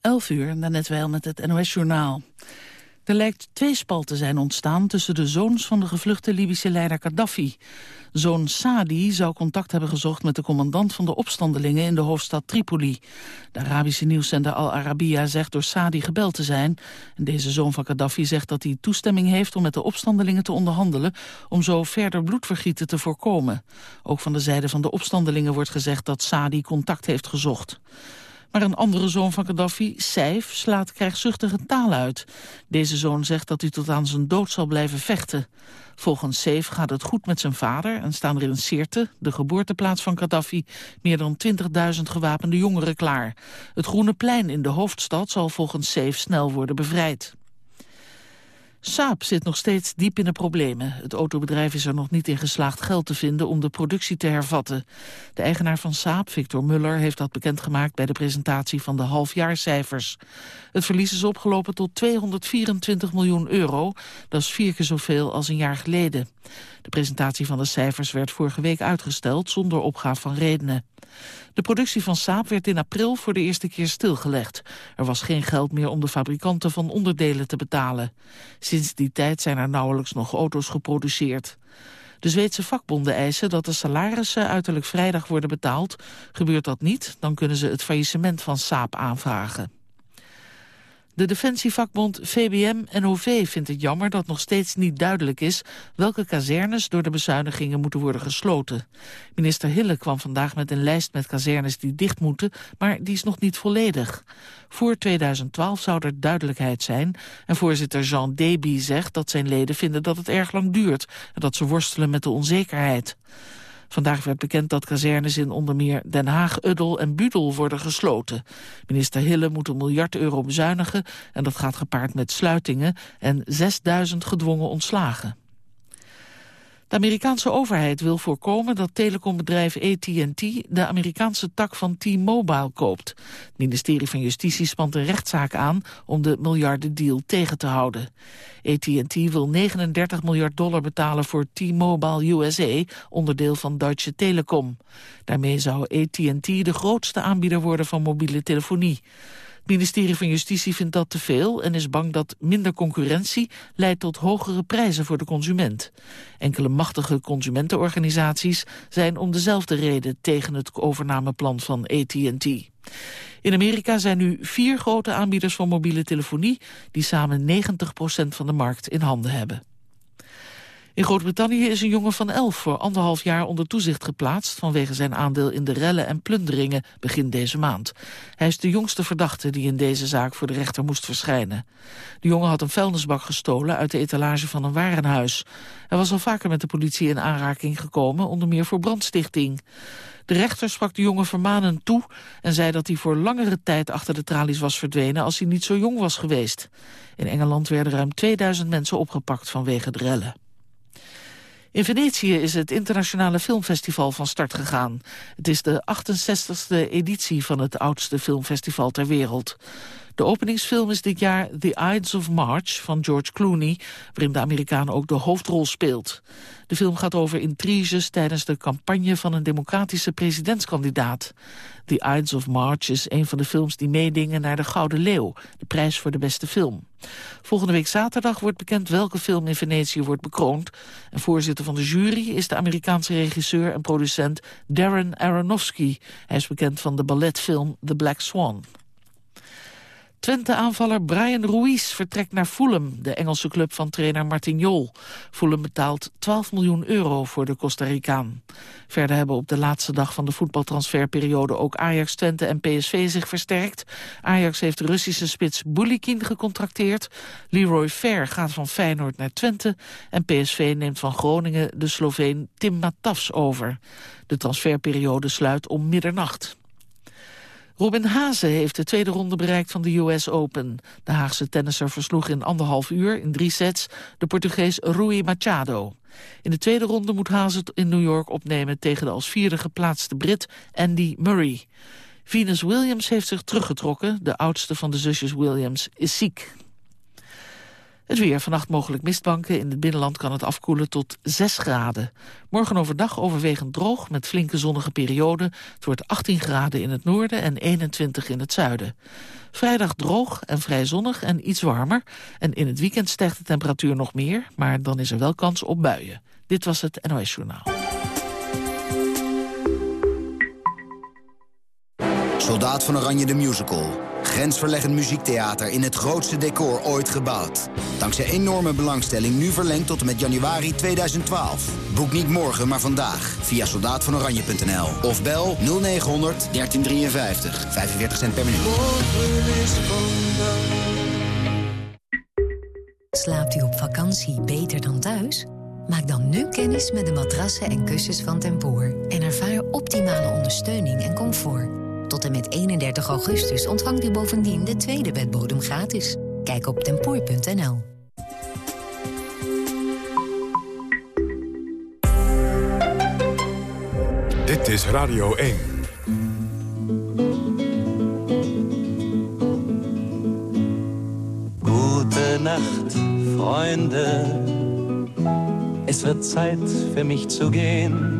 11 uur, net wel met het NOS-journaal. Er lijkt twee spalten zijn ontstaan tussen de zoons van de gevluchte Libische leider Gaddafi. Zoon Sadi zou contact hebben gezocht met de commandant van de opstandelingen in de hoofdstad Tripoli. De Arabische nieuwszender Al Arabiya zegt door Sadi gebeld te zijn. Deze zoon van Gaddafi zegt dat hij toestemming heeft om met de opstandelingen te onderhandelen om zo verder bloedvergieten te voorkomen. Ook van de zijde van de opstandelingen wordt gezegd dat Sadi contact heeft gezocht. Maar een andere zoon van Gaddafi, Saif, slaat krijgszuchtige taal uit. Deze zoon zegt dat hij tot aan zijn dood zal blijven vechten. Volgens Saif gaat het goed met zijn vader en staan er in Sirte, de geboorteplaats van Gaddafi, meer dan 20.000 gewapende jongeren klaar. Het Groene Plein in de hoofdstad zal volgens Saif snel worden bevrijd. Saab zit nog steeds diep in de problemen. Het autobedrijf is er nog niet in geslaagd geld te vinden om de productie te hervatten. De eigenaar van Saab, Victor Muller, heeft dat bekendgemaakt bij de presentatie van de halfjaarcijfers. Het verlies is opgelopen tot 224 miljoen euro. Dat is vier keer zoveel als een jaar geleden. De presentatie van de cijfers werd vorige week uitgesteld zonder opgave van redenen. De productie van Saab werd in april voor de eerste keer stilgelegd. Er was geen geld meer om de fabrikanten van onderdelen te betalen. Sinds die tijd zijn er nauwelijks nog auto's geproduceerd. De Zweedse vakbonden eisen dat de salarissen uiterlijk vrijdag worden betaald. Gebeurt dat niet, dan kunnen ze het faillissement van Saab aanvragen. De defensievakbond VBM-NOV vindt het jammer dat nog steeds niet duidelijk is welke kazernes door de bezuinigingen moeten worden gesloten. Minister Hille kwam vandaag met een lijst met kazernes die dicht moeten, maar die is nog niet volledig. Voor 2012 zou er duidelijkheid zijn en voorzitter Jean Deby zegt dat zijn leden vinden dat het erg lang duurt en dat ze worstelen met de onzekerheid. Vandaag werd bekend dat kazernes in onder meer Den Haag, Uddel en Budel worden gesloten. Minister Hille moet een miljard euro bezuinigen en dat gaat gepaard met sluitingen en 6000 gedwongen ontslagen. De Amerikaanse overheid wil voorkomen dat telecombedrijf AT&T de Amerikaanse tak van T-Mobile koopt. Het ministerie van Justitie spant een rechtszaak aan om de miljardendeal tegen te houden. AT&T wil 39 miljard dollar betalen voor T-Mobile USA, onderdeel van Deutsche Telekom. Daarmee zou AT&T de grootste aanbieder worden van mobiele telefonie. Ministerie van Justitie vindt dat te veel en is bang dat minder concurrentie leidt tot hogere prijzen voor de consument. Enkele machtige consumentenorganisaties zijn om dezelfde reden tegen het overnameplan van AT&T. In Amerika zijn nu vier grote aanbieders van mobiele telefonie die samen 90% van de markt in handen hebben. In Groot-Brittannië is een jongen van elf voor anderhalf jaar onder toezicht geplaatst... vanwege zijn aandeel in de rellen en plunderingen begin deze maand. Hij is de jongste verdachte die in deze zaak voor de rechter moest verschijnen. De jongen had een vuilnisbak gestolen uit de etalage van een warenhuis. Hij was al vaker met de politie in aanraking gekomen, onder meer voor brandstichting. De rechter sprak de jongen vermanend toe en zei dat hij voor langere tijd achter de tralies was verdwenen als hij niet zo jong was geweest. In Engeland werden ruim 2000 mensen opgepakt vanwege de rellen. In Venetië is het internationale filmfestival van start gegaan. Het is de 68e editie van het oudste filmfestival ter wereld. De openingsfilm is dit jaar The Ides of March van George Clooney... waarin de Amerikaan ook de hoofdrol speelt. De film gaat over intriges tijdens de campagne van een democratische presidentskandidaat. The Ides of March is een van de films die meedingen naar de Gouden Leeuw... de prijs voor de beste film. Volgende week zaterdag wordt bekend welke film in Venetië wordt bekroond. En voorzitter van de jury is de Amerikaanse regisseur en producent Darren Aronofsky. Hij is bekend van de balletfilm The Black Swan. Twente-aanvaller Brian Ruiz vertrekt naar Fulham, de Engelse club van trainer Martin Jol. Fulham betaalt 12 miljoen euro voor de Costa Ricaan. Verder hebben op de laatste dag van de voetbaltransferperiode ook Ajax, Twente en PSV zich versterkt. Ajax heeft Russische spits Bulikin gecontracteerd. Leroy Fair gaat van Feyenoord naar Twente. En PSV neemt van Groningen de Sloveen Tim Matafs over. De transferperiode sluit om middernacht. Robin Haase heeft de tweede ronde bereikt van de US Open. De Haagse tennisser versloeg in anderhalf uur, in drie sets, de Portugees Rui Machado. In de tweede ronde moet Haase in New York opnemen tegen de als vierde geplaatste Brit Andy Murray. Venus Williams heeft zich teruggetrokken. De oudste van de zusjes Williams is ziek. Het weer, vannacht mogelijk mistbanken. In het binnenland kan het afkoelen tot 6 graden. Morgen overdag overwegend droog met flinke zonnige perioden. Het wordt 18 graden in het noorden en 21 in het zuiden. Vrijdag droog en vrij zonnig en iets warmer. En in het weekend stijgt de temperatuur nog meer, maar dan is er wel kans op buien. Dit was het NOS Journaal. Soldaat van Oranje de Musical. Grensverleggend muziektheater in het grootste decor ooit gebouwd. Dankzij enorme belangstelling nu verlengd tot en met januari 2012. Boek niet morgen, maar vandaag via soldaatvanoranje.nl. Of bel 0900 1353. 45 cent per minuut. Slaapt u op vakantie beter dan thuis? Maak dan nu kennis met de matrassen en kussens van Tempoor. En ervaar optimale ondersteuning en comfort. Tot en met 31 augustus ontvangt u bovendien de tweede bedbodem gratis. Kijk op tempoor.nl. Dit is Radio 1. Gute Nacht, Freunde. Es wird Zeit für mich zu gehen.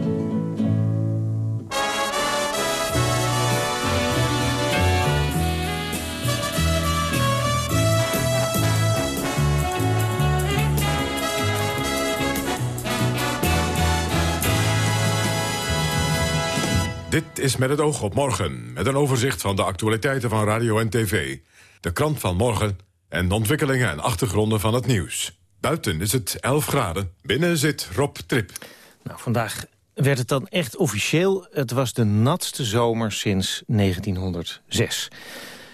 Dit is met het oog op morgen, met een overzicht van de actualiteiten van radio en tv. De krant van morgen en de ontwikkelingen en achtergronden van het nieuws. Buiten is het 11 graden, binnen zit Rob Trip. Nou, vandaag werd het dan echt officieel. Het was de natste zomer sinds 1906.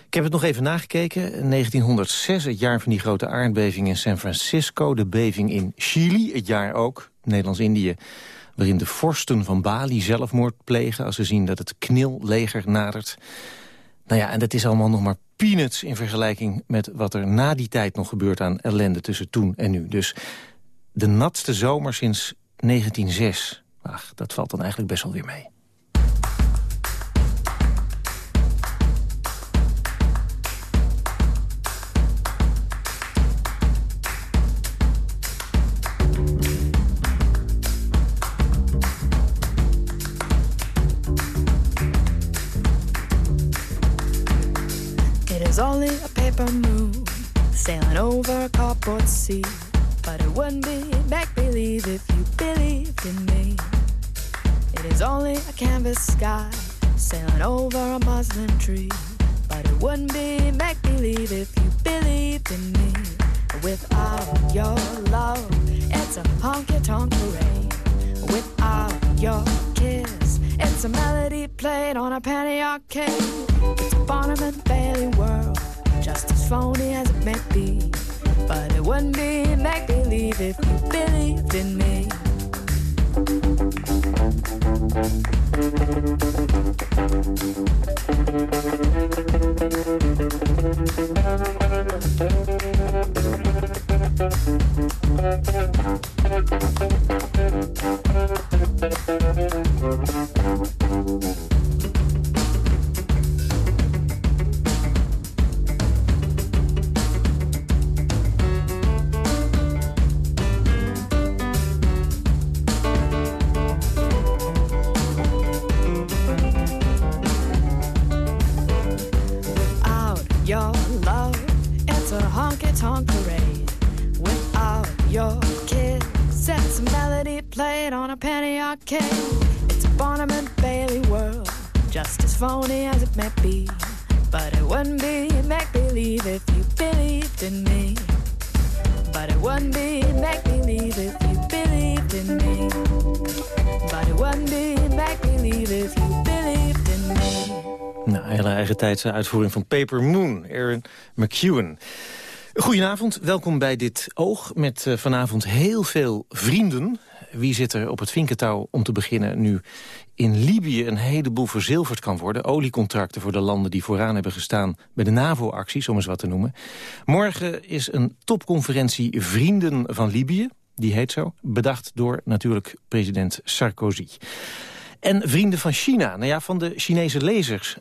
Ik heb het nog even nagekeken. 1906, het jaar van die grote aardbeving in San Francisco. De beving in Chili, het jaar ook, Nederlands-Indië waarin de vorsten van Bali zelfmoord plegen... als ze zien dat het knilleger nadert. Nou ja, en dat is allemaal nog maar peanuts in vergelijking met wat er na die tijd nog gebeurt aan ellende tussen toen en nu. Dus de natste zomer sinds 1906, ach, dat valt dan eigenlijk best wel weer mee. Paper moon sailing over a cardboard sea. But it wouldn't be make believe if you believed in me. It is only a canvas sky sailing over a muslin tree. But it wouldn't be make believe if you believed in me. Without your love, it's a honky tonk parade. Without your kiss, it's a melody played on a penny arcade. It's a Barnum and Bailey world, just as phony as it may be. But it wouldn't be make believe if you believed in me. Hele eigen tijdse uitvoering van Paper Moon, Aaron McEwen. Goedenavond, welkom bij dit Oog met eh, vanavond heel veel vrienden. Wie zit er op het vinkentouw om te beginnen nu in Libië een heleboel verzilverd kan worden. Oliecontracten voor de landen die vooraan hebben gestaan bij de NAVO-acties, om eens wat te noemen. Morgen is een topconferentie Vrienden van Libië. Die heet zo. Bedacht door natuurlijk president Sarkozy. En vrienden van China. Nou ja, van de Chinese lezers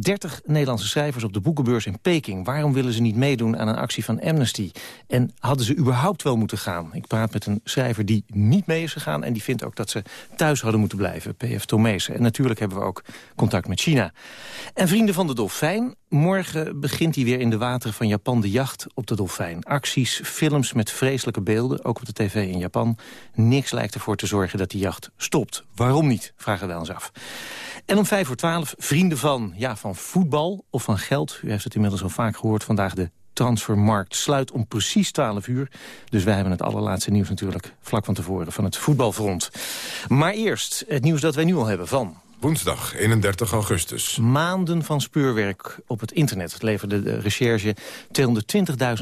30 Nederlandse schrijvers op de boekenbeurs in Peking. Waarom willen ze niet meedoen aan een actie van Amnesty? En hadden ze überhaupt wel moeten gaan? Ik praat met een schrijver die niet mee is gegaan... en die vindt ook dat ze thuis hadden moeten blijven, P.F. Tomezen. En natuurlijk hebben we ook contact met China. En Vrienden van de Dolfijn. Morgen begint hij weer in de wateren van Japan de jacht op de dolfijn. Acties, films met vreselijke beelden, ook op de tv in Japan. Niks lijkt ervoor te zorgen dat die jacht stopt. Waarom niet, vragen we ons af. En om vijf voor twaalf vrienden van, ja, van voetbal of van geld. U heeft het inmiddels al vaak gehoord. Vandaag de transfermarkt sluit om precies 12 uur. Dus wij hebben het allerlaatste nieuws natuurlijk vlak van tevoren van het voetbalfront. Maar eerst het nieuws dat wij nu al hebben van... Woensdag 31 augustus. Maanden van speurwerk op het internet leverde de recherche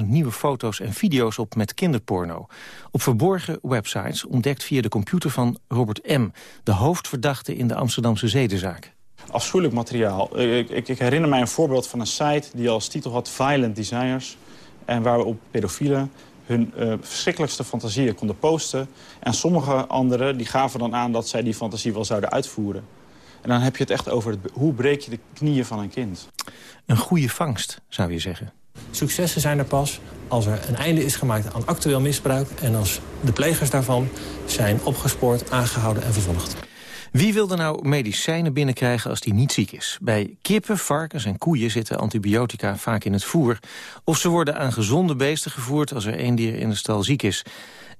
220.000 nieuwe foto's en video's op met kinderporno. Op verborgen websites ontdekt via de computer van Robert M., de hoofdverdachte in de Amsterdamse zedenzaak. Afschuwelijk materiaal. Ik, ik, ik herinner mij een voorbeeld van een site die als titel had Violent Designers. En waar we op pedofielen hun uh, verschrikkelijkste fantasieën konden posten. En sommige anderen die gaven dan aan dat zij die fantasie wel zouden uitvoeren. En dan heb je het echt over het, hoe breek je de knieën van een kind. Een goede vangst, zou je zeggen. Successen zijn er pas als er een einde is gemaakt aan actueel misbruik... en als de plegers daarvan zijn opgespoord, aangehouden en vervolgd. Wie wil er nou medicijnen binnenkrijgen als die niet ziek is? Bij kippen, varkens en koeien zitten antibiotica vaak in het voer. Of ze worden aan gezonde beesten gevoerd als er één dier in de stal ziek is.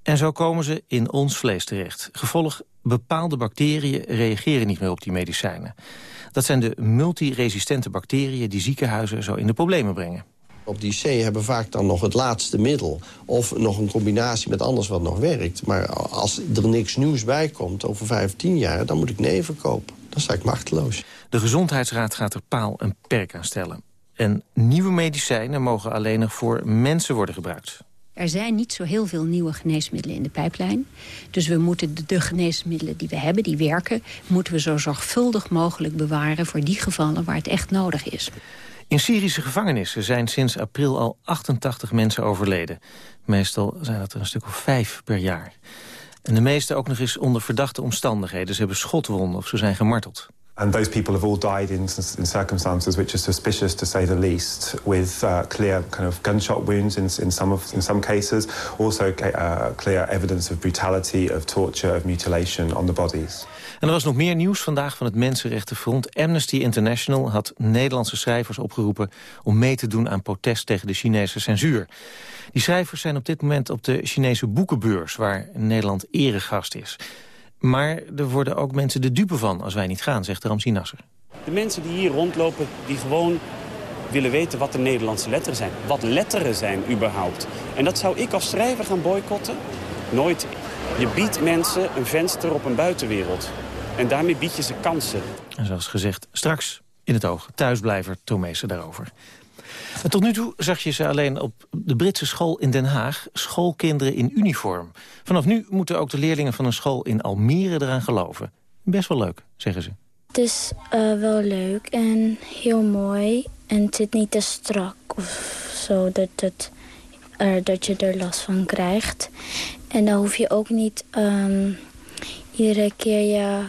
En zo komen ze in ons vlees terecht. Gevolg, bepaalde bacteriën reageren niet meer op die medicijnen. Dat zijn de multiresistente bacteriën die ziekenhuizen zo in de problemen brengen. Op die C hebben vaak dan nog het laatste middel. Of nog een combinatie met anders wat nog werkt. Maar als er niks nieuws bij komt over 15 jaar... dan moet ik nee verkopen. Dan sta ik machteloos. De Gezondheidsraad gaat er paal en perk aan stellen. En nieuwe medicijnen mogen alleen nog voor mensen worden gebruikt. Er zijn niet zo heel veel nieuwe geneesmiddelen in de pijplijn. Dus we moeten de, de, geneesmiddelen die we hebben, die werken... moeten we zo zorgvuldig mogelijk bewaren voor die gevallen waar het echt nodig is. In Syrische gevangenissen zijn sinds april al 88 mensen overleden. Meestal zijn dat er een stuk of vijf per jaar. En de meeste ook nog eens onder verdachte omstandigheden. Ze hebben schotwonden of ze zijn gemarteld. And those people have all died in, in circumstances which are suspicious, to say the least, with uh, clear kind of gunshot wounds in, in, some, of, in some cases. Also uh, clear evidence of brutality, of torture, of mutilation on the bodies. En er was nog meer nieuws vandaag van het Mensenrechtenfront. Amnesty International had Nederlandse schrijvers opgeroepen... om mee te doen aan protest tegen de Chinese censuur. Die schrijvers zijn op dit moment op de Chinese boekenbeurs... waar Nederland eregast is. Maar er worden ook mensen de dupe van als wij niet gaan, zegt Ramsi Nasser. De mensen die hier rondlopen, die gewoon willen weten wat de Nederlandse letteren zijn. Wat letteren zijn überhaupt. En dat zou ik als schrijver gaan boycotten? Nooit. Je biedt mensen een venster op een buitenwereld. En daarmee bied je ze kansen. En zoals gezegd, straks in het oog. Thuisblijver Tomezen daarover. Tot nu toe zag je ze alleen op de Britse school in Den Haag. Schoolkinderen in uniform. Vanaf nu moeten ook de leerlingen van een school in Almere eraan geloven. Best wel leuk, zeggen ze. Het is uh, wel leuk en heel mooi. En het zit niet te strak of zo dat, het, uh, dat je er last van krijgt. En dan hoef je ook niet um, iedere keer je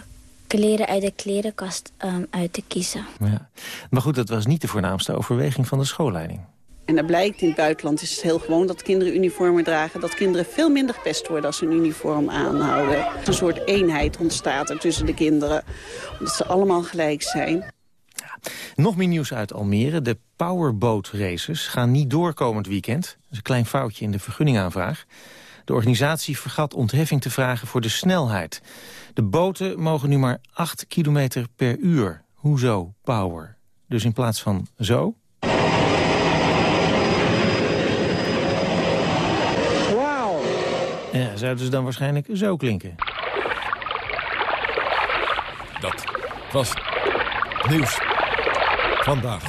kleren uit de klerenkast um, uit te kiezen. Ja. Maar goed, dat was niet de voornaamste overweging van de schoolleiding. En dat blijkt, in het buitenland is het heel gewoon dat kinderen uniformen dragen. Dat kinderen veel minder gepest worden als ze een uniform aanhouden. Een soort eenheid ontstaat er tussen de kinderen. Omdat ze allemaal gelijk zijn. Ja. Nog meer nieuws uit Almere. De powerboat races gaan niet door komend weekend. Dat is een klein foutje in de vergunningaanvraag. De organisatie vergat ontheffing te vragen voor de snelheid. De boten mogen nu maar 8 kilometer per uur. Hoezo power? Dus in plaats van zo... Wauw! Ja, zouden ze dan waarschijnlijk zo klinken. Dat was nieuws vandaag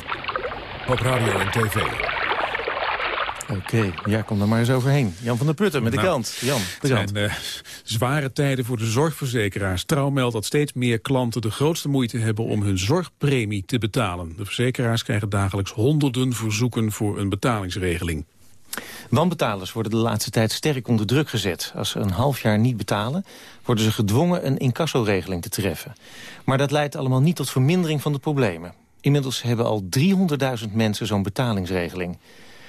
op radio en tv. Oké, ja, kom er maar eens overheen. Jan van der Putten met de nou, kant. Jan, de kant. zijn uh, zware tijden voor de zorgverzekeraars. Trouw meldt dat steeds meer klanten de grootste moeite hebben om hun zorgpremie te betalen. De verzekeraars krijgen dagelijks honderden verzoeken voor een betalingsregeling. Wanbetalers worden de laatste tijd sterk onder druk gezet. Als ze een half jaar niet betalen, worden ze gedwongen een incassoregeling te treffen. Maar dat leidt allemaal niet tot vermindering van de problemen. Inmiddels hebben al 300.000 mensen zo'n betalingsregeling.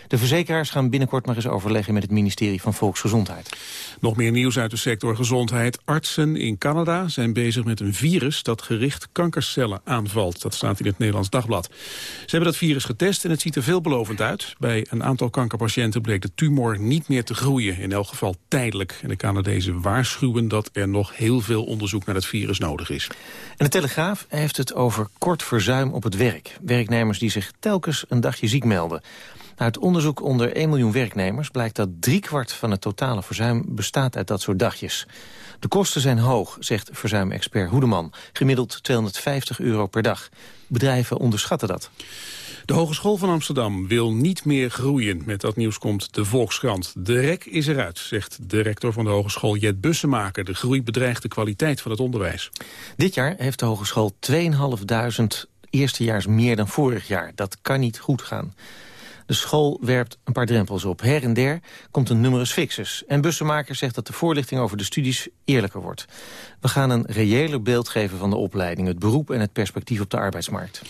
De verzekeraars gaan binnenkort maar eens overleggen met het ministerie van Volksgezondheid. Nog meer nieuws uit de sector gezondheid. Artsen in Canada zijn bezig met een virus dat gericht kankercellen aanvalt. Dat staat in het Nederlands Dagblad. Ze hebben dat virus getest en het ziet er veelbelovend uit. Bij een aantal kankerpatiënten bleek de tumor niet meer te groeien. In elk geval tijdelijk. En de Canadezen waarschuwen dat er nog heel veel onderzoek naar het virus nodig is. En de Telegraaf heeft het over kort verzuim op het werk. Werknemers die zich telkens een dagje ziek melden. Uit onderzoek onder 1 miljoen werknemers blijkt dat driekwart van het totale verzuim bestaat uit dat soort dagjes. De kosten zijn hoog, zegt verzuimexpert Hoedeman. Gemiddeld 250 euro per dag. Bedrijven onderschatten dat. De Hogeschool van Amsterdam wil niet meer groeien. Met dat nieuws komt de Volkskrant. De rek is eruit, zegt de rector van de hogeschool Jet Bussemaker. De groei bedreigt de kwaliteit van het onderwijs. Dit jaar heeft de hogeschool 2.500 eerstejaars meer dan vorig jaar. Dat kan niet goed gaan. De school werpt een paar drempels op. Her en der komt een numerus fixus. En bussenmaker zegt dat de voorlichting over de studies eerlijker wordt. We gaan een reëler beeld geven van de opleiding, het beroep en het perspectief op de arbeidsmarkt.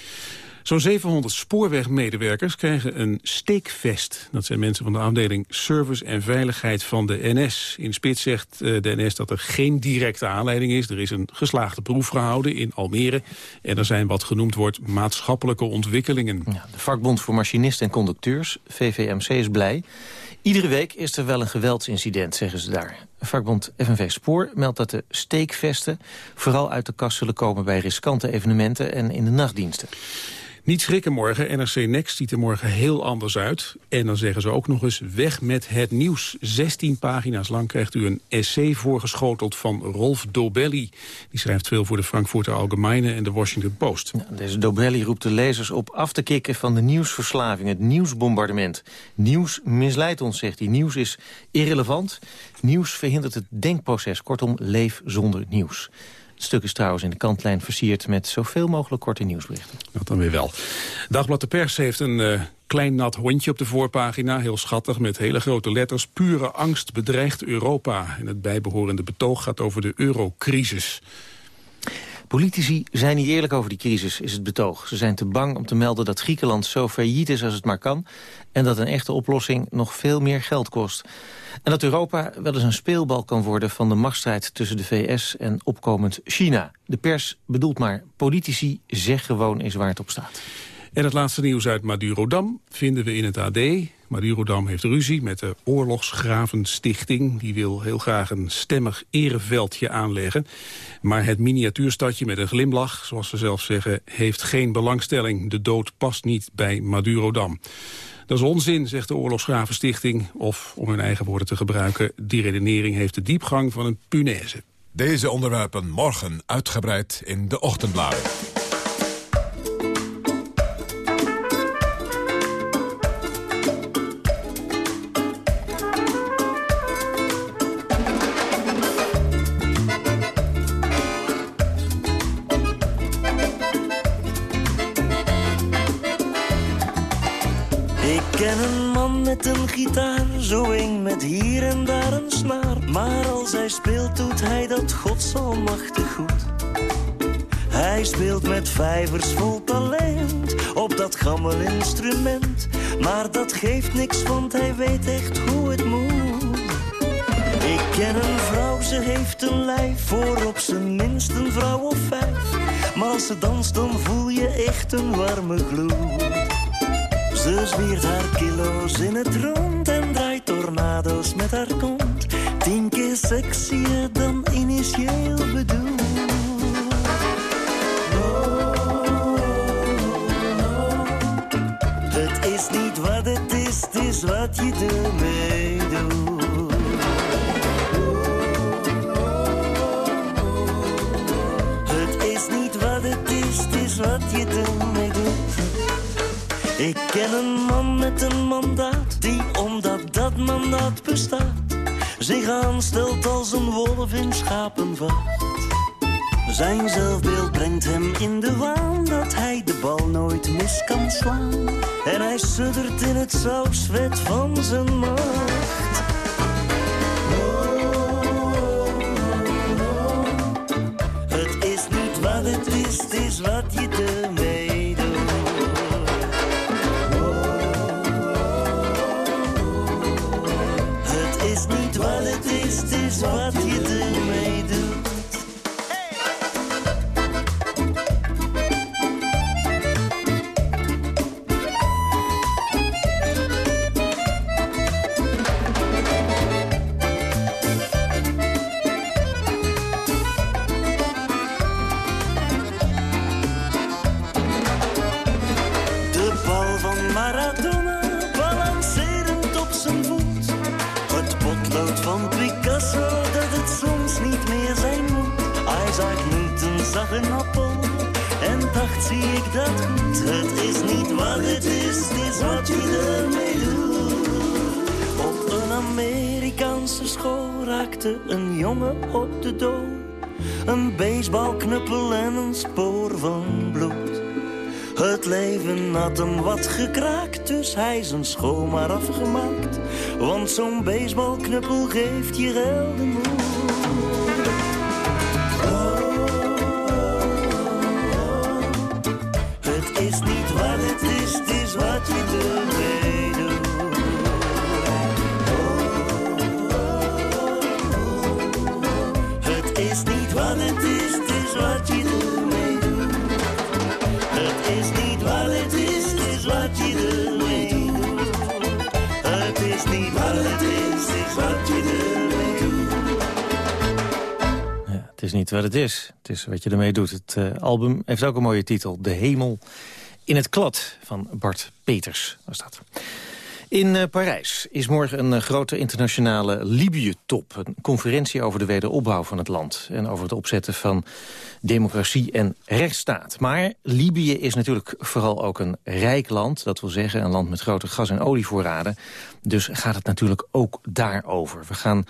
Zo'n 700 spoorwegmedewerkers krijgen een steekvest. Dat zijn mensen van de afdeling Service en Veiligheid van de NS. In Spits zegt eh, de NS dat er geen directe aanleiding is. Er is een geslaagde proef gehouden in Almere. En er zijn wat genoemd wordt maatschappelijke ontwikkelingen. De vakbond voor machinisten en conducteurs, VVMC, is blij. Iedere week is er wel een geweldsincident, zeggen ze daar. Vakbond FNV Spoor meldt dat de steekvesten vooral uit de kast zullen komen bij riskante evenementen en in de nachtdiensten. Niet schrikken morgen, NRC Next ziet er morgen heel anders uit. En dan zeggen ze ook nog eens weg met het nieuws. 16 pagina's lang krijgt u een essay voorgeschoteld van Rolf Dobelli. Die schrijft veel voor de Frankfurter Allgemeine en de Washington Post. deze Dobelli roept de lezers op af te kicken van de nieuwsverslaving, het nieuwsbombardement. Nieuws misleidt ons, zegt hij. Nieuws is irrelevant. Nieuws verhindert het denkproces. Kortom, leef zonder nieuws. Het stuk is trouwens in de kantlijn versierd met zoveel mogelijk korte nieuwsberichten. Dat dan weer wel. Dagblad de Pers heeft een uh, klein nat hondje op de voorpagina. Heel schattig met hele grote letters. Pure angst bedreigt Europa. En het bijbehorende betoog gaat over de eurocrisis. Politici zijn niet eerlijk over die crisis, is het betoog. Ze zijn te bang om te melden dat Griekenland zo failliet is als het maar kan... en dat een echte oplossing nog veel meer geld kost. En dat Europa wel eens een speelbal kan worden van de machtsstrijd tussen de VS en opkomend China. De pers bedoelt maar, politici zeg gewoon eens waar het op staat. En het laatste nieuws uit Madurodam vinden we in het AD. Madurodam heeft ruzie met de Oorlogsgravenstichting. Die wil heel graag een stemmig ereveldje aanleggen. Maar het miniatuurstadje met een glimlach, zoals ze zelf zeggen... heeft geen belangstelling. De dood past niet bij Madurodam. Dat is onzin, zegt de Oorlogsgravenstichting. Of, om hun eigen woorden te gebruiken... die redenering heeft de diepgang van een punaise. Deze onderwerpen morgen uitgebreid in de ochtendbladen. Gitaar, zo met hier en daar een snaar. Maar als hij speelt, doet hij dat godzalmachtig goed. Hij speelt met vijvers vol talent op dat gammel instrument. Maar dat geeft niks, want hij weet echt hoe het moet. Ik ken een vrouw, ze heeft een lijf voor op zijn minst een vrouw of vijf. Maar als ze danst, dan voel je echt een warme gloed. Ze zwiert haar kilo's in het rond en draait tornado's met haar kont. Tien keer sexier dan initieel bedoeld. Het is niet wat het is, het is wat je ermee doet. Ik ken een man met een mandaat, die omdat dat mandaat bestaat, zich aanstelt als een wolf in schapenvacht. Zijn zelfbeeld brengt hem in de waan dat hij de bal nooit mis kan slaan. En hij suddert in het sausvet van zijn macht. Het is niet wat het is, het is wat je zie ik dat goed? Het is niet wat het is, het is wat je ermee doet. Op een Amerikaanse school raakte een jongen op de dood. Een baseballknuppel en een spoor van bloed. Het leven had hem wat gekraakt, dus hij zijn school maar afgemaakt. Want zo'n baseballknuppel geeft je helden moed. Het is niet wat het is, is wat je doet. Het is niet wat het is, is wat je doet. Het is niet wat het is, is wat je doet. Ja, het is niet wat het is, het is wat je ermee doet. Het eh, album heeft ook een mooie titel. De hemel in het klad van Bart Peters was dat. In eh, Parijs is morgen een eh, grote internationale Libië-top. Een conferentie over de wederopbouw van het land... en over het opzetten van democratie en rechtsstaat. Maar Libië is natuurlijk vooral ook een rijk land. Dat wil zeggen een land met grote gas- en olievoorraden. Dus gaat het natuurlijk ook daarover. We gaan een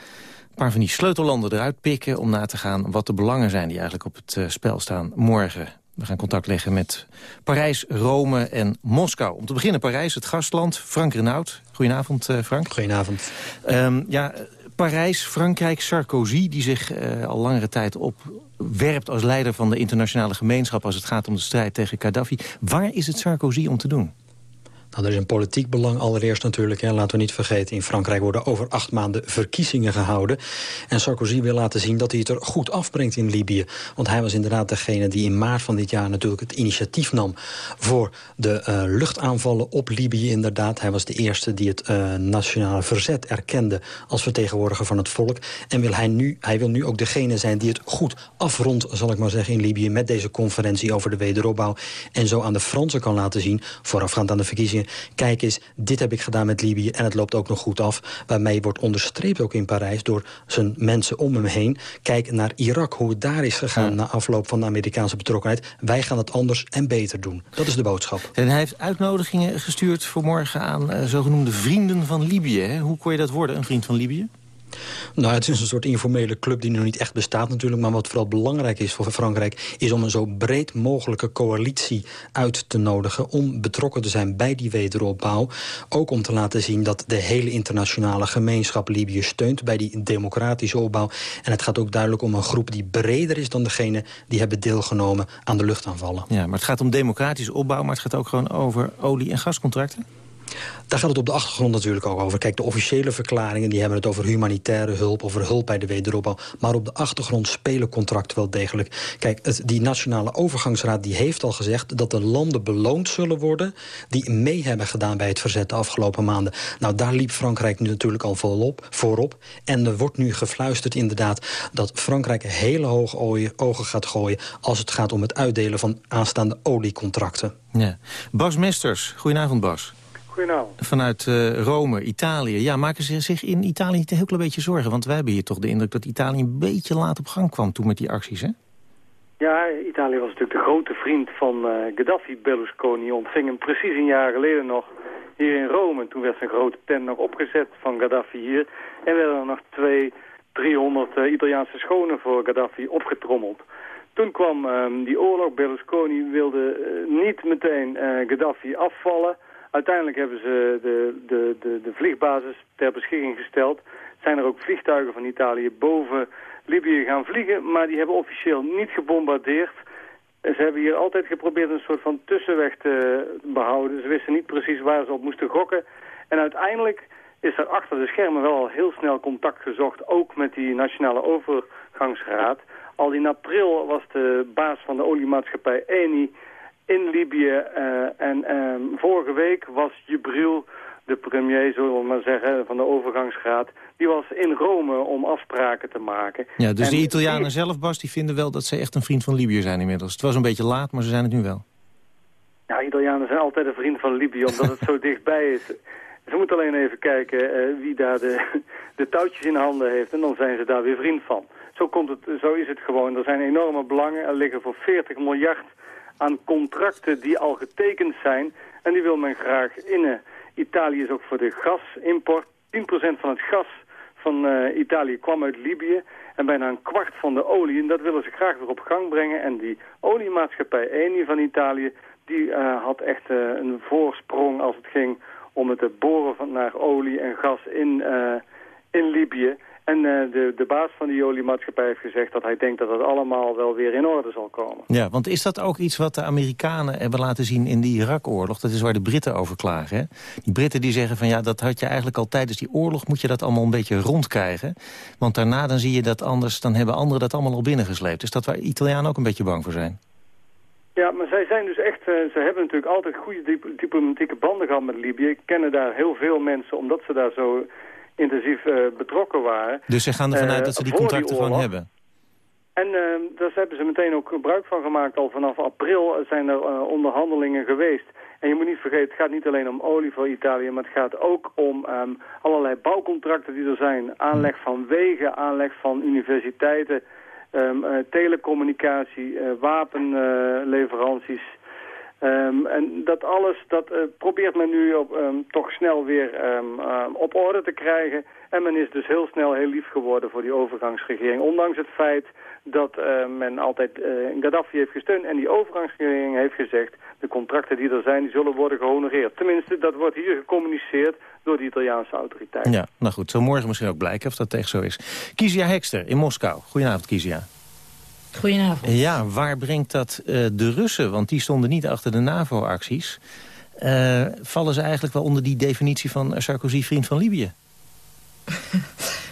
paar van die sleutellanden eruit pikken... om na te gaan wat de belangen zijn die eigenlijk op het eh, spel staan morgen. We gaan contact leggen met Parijs, Rome en Moskou. Om te beginnen Parijs, het gastland. Frank Renaud. Goedenavond, eh, Frank. Goedenavond. Ehm, ja, Parijs, Frankrijk, Sarkozy... die zich eh, al langere tijd opwerpt als leider van de internationale gemeenschap... als het gaat om de strijd tegen Gaddafi. Waar is het Sarkozy om te doen? Nou, er is een politiek belang allereerst natuurlijk. Hè. Laten we niet vergeten, in Frankrijk worden over acht maanden verkiezingen gehouden. En Sarkozy wil laten zien dat hij het er goed afbrengt in Libië. Want hij was inderdaad degene die in maart van dit jaar natuurlijk het initiatief nam... voor de eh, luchtaanvallen op Libië inderdaad. Hij was de eerste die het eh, nationale verzet erkende als vertegenwoordiger van het volk. En wil hij, nu, hij wil nu ook degene zijn die het goed afrondt, zal ik maar zeggen, in Libië... met deze conferentie over de wederopbouw. En zo aan de Fransen kan laten zien, voorafgaand aan de verkiezingen kijk eens, dit heb ik gedaan met Libië en het loopt ook nog goed af. Waarmee wordt onderstreept ook in Parijs door zijn mensen om hem heen. Kijk naar Irak, hoe het daar is gegaan na afloop van de Amerikaanse betrokkenheid. Wij gaan het anders en beter doen. Dat is de boodschap. En hij heeft uitnodigingen gestuurd voor morgen aan uh, zogenoemde vrienden van Libië. Hè? Hoe kon je dat worden, een vriend van Libië? Nou, het is een soort informele club die nog niet echt bestaat natuurlijk. Maar wat vooral belangrijk is voor Frankrijk... is om een zo breed mogelijke coalitie uit te nodigen... om betrokken te zijn bij die wederopbouw. Ook om te laten zien dat de hele internationale gemeenschap Libië steunt... bij die democratische opbouw. En het gaat ook duidelijk om een groep die breder is dan degene... die hebben deelgenomen aan de luchtaanvallen. Ja, maar het gaat om democratische opbouw... maar het gaat ook gewoon over olie- en gascontracten? Daar gaat het op de achtergrond natuurlijk ook over. Kijk, de officiële verklaringen die hebben het over humanitaire hulp... over hulp bij de wederopbouw. Maar op de achtergrond spelen contracten wel degelijk. Kijk, die Nationale Overgangsraad die heeft al gezegd... dat de landen beloond zullen worden... die mee hebben gedaan bij het verzet de afgelopen maanden. Nou, daar liep Frankrijk nu natuurlijk al volop, voorop. En er wordt nu gefluisterd inderdaad... dat Frankrijk hele hoge ogen gaat gooien... als het gaat om het uitdelen van aanstaande oliecontracten. Ja. Bas Mesters, goedenavond Bas. Goedenavond. Vanuit uh, Rome, Italië. Ja, maken ze zich in Italië niet een heel klein beetje zorgen? Want wij hebben hier toch de indruk dat Italië een beetje laat op gang kwam toen met die acties, hè? Ja, Italië was natuurlijk de grote vriend van uh, Gaddafi. Berlusconi ontving hem precies een jaar geleden nog hier in Rome. En toen werd zijn grote tent nog opgezet van Gaddafi hier. En werden er nog twee, 300 uh, Italiaanse schonen voor Gaddafi opgetrommeld. Toen kwam ehm, die oorlog. Berlusconi wilde eh, niet meteen Gaddafi afvallen. Uiteindelijk hebben ze de, de, de, de vliegbasis ter beschikking gesteld. Zijn er ook vliegtuigen van Italië boven Libië gaan vliegen, maar die hebben officieel niet gebombardeerd. Ze hebben hier altijd geprobeerd een soort van tussenweg te behouden. Ze wisten niet precies waar ze op moesten gokken. En uiteindelijk is er achter de schermen wel al heel snel contact gezocht, ook met die Nationale Overgangsraad. Al in april was de baas van de oliemaatschappij Eni in Libië uh, en uh, vorige week was Jibril, de premier, zullen we maar zeggen, van de overgangsraad, die was in Rome om afspraken te maken. Ja, dus de Italianen zelf, Bas, die vinden wel dat ze echt een vriend van Libië zijn inmiddels. Het was een beetje laat, maar ze zijn het nu wel. Ja, Italianen zijn altijd een vriend van Libië, omdat het zo dichtbij is. Ze moeten alleen even kijken uh, wie daar de, de touwtjes in handen heeft en dan zijn ze daar weer vriend van. Zo, komt het, zo is het gewoon. Er zijn enorme belangen. Er liggen voor 40 miljard aan contracten die al getekend zijn. En die wil men graag innen. Italië is ook voor de gasimport. 10% van het gas van uh, Italië kwam uit Libië. En bijna een kwart van de olie. En dat willen ze graag weer op gang brengen. En die oliemaatschappij Eni van Italië... die uh, had echt uh, een voorsprong als het ging om het boren van, naar olie en gas in, in Libië. En uh, de, de baas van die oliemaatschappij heeft gezegd dat hij denkt dat het allemaal wel weer in orde zal komen. Ja, want is dat ook iets wat de Amerikanen hebben laten zien in de Irak-oorlog? Dat is waar de Britten over klagen. Hè? Die Britten die zeggen van ja, dat had je eigenlijk al tijdens die oorlog... moet je dat allemaal een beetje rondkrijgen. Want daarna dan zie je dat anders, dan hebben anderen dat allemaal al binnengesleept. Is dat waar Italianen ook een beetje bang voor zijn? Ja, maar zij zijn dus echt, uh, ze hebben natuurlijk altijd goede diplomatieke banden gehad met Libië. Kennen daar heel veel mensen, omdat ze daar zo intensief uh, betrokken waren. Dus ze gaan ervan uit uh, dat ze die contracten gewoon hebben? En uh, daar hebben ze meteen ook gebruik van gemaakt. Al vanaf april zijn er onderhandelingen geweest. En je moet niet vergeten, het gaat niet alleen om olie voor Italië... maar het gaat ook om um, allerlei bouwcontracten die er zijn. Aanleg van wegen, aanleg van universiteiten... Um, telecommunicatie, wapenleveranties... Um, en dat alles, dat uh, probeert men nu op, um, toch snel weer um, op orde te krijgen. En men is dus heel snel heel lief geworden voor die overgangsregering. Ondanks het feit dat uh, men altijd uh, Gaddafi heeft gesteund. En die overgangsregering heeft gezegd, de contracten die er zijn, die zullen worden gehonoreerd. Tenminste, dat wordt hier gecommuniceerd door de Italiaanse autoriteiten. Ja, nou goed, zal morgen misschien ook blijken of dat echt zo is. Kizia Hekster in Moskou. Goedenavond, Kizia. Goedenavond. Ja, waar brengt dat uh, de Russen? Want die stonden niet achter de NAVO-acties. Uh, vallen ze eigenlijk wel onder die definitie van Sarkozy vriend van Libië?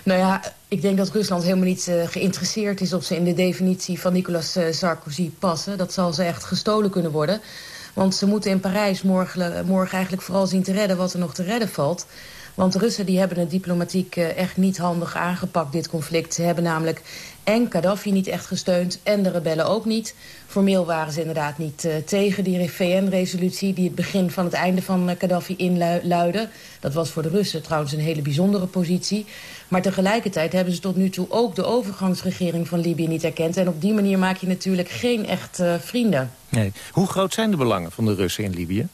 nou ja, ik denk dat Rusland helemaal niet uh, geïnteresseerd is... of ze in de definitie van Nicolas Sarkozy passen. Dat zal ze echt gestolen kunnen worden. Want ze moeten in Parijs morgen, morgen eigenlijk vooral zien te redden... wat er nog te redden valt. Want de Russen die hebben het diplomatiek echt niet handig aangepakt, dit conflict. Ze hebben namelijk en Gaddafi niet echt gesteund en de rebellen ook niet. Formeel waren ze inderdaad niet uh, tegen die VN-resolutie... die het begin van het einde van uh, Gaddafi inluidde. Dat was voor de Russen trouwens een hele bijzondere positie. Maar tegelijkertijd hebben ze tot nu toe ook de overgangsregering van Libië niet erkend. En op die manier maak je natuurlijk geen echt uh, vrienden. Nee. Hoe groot zijn de belangen van de Russen in Libië?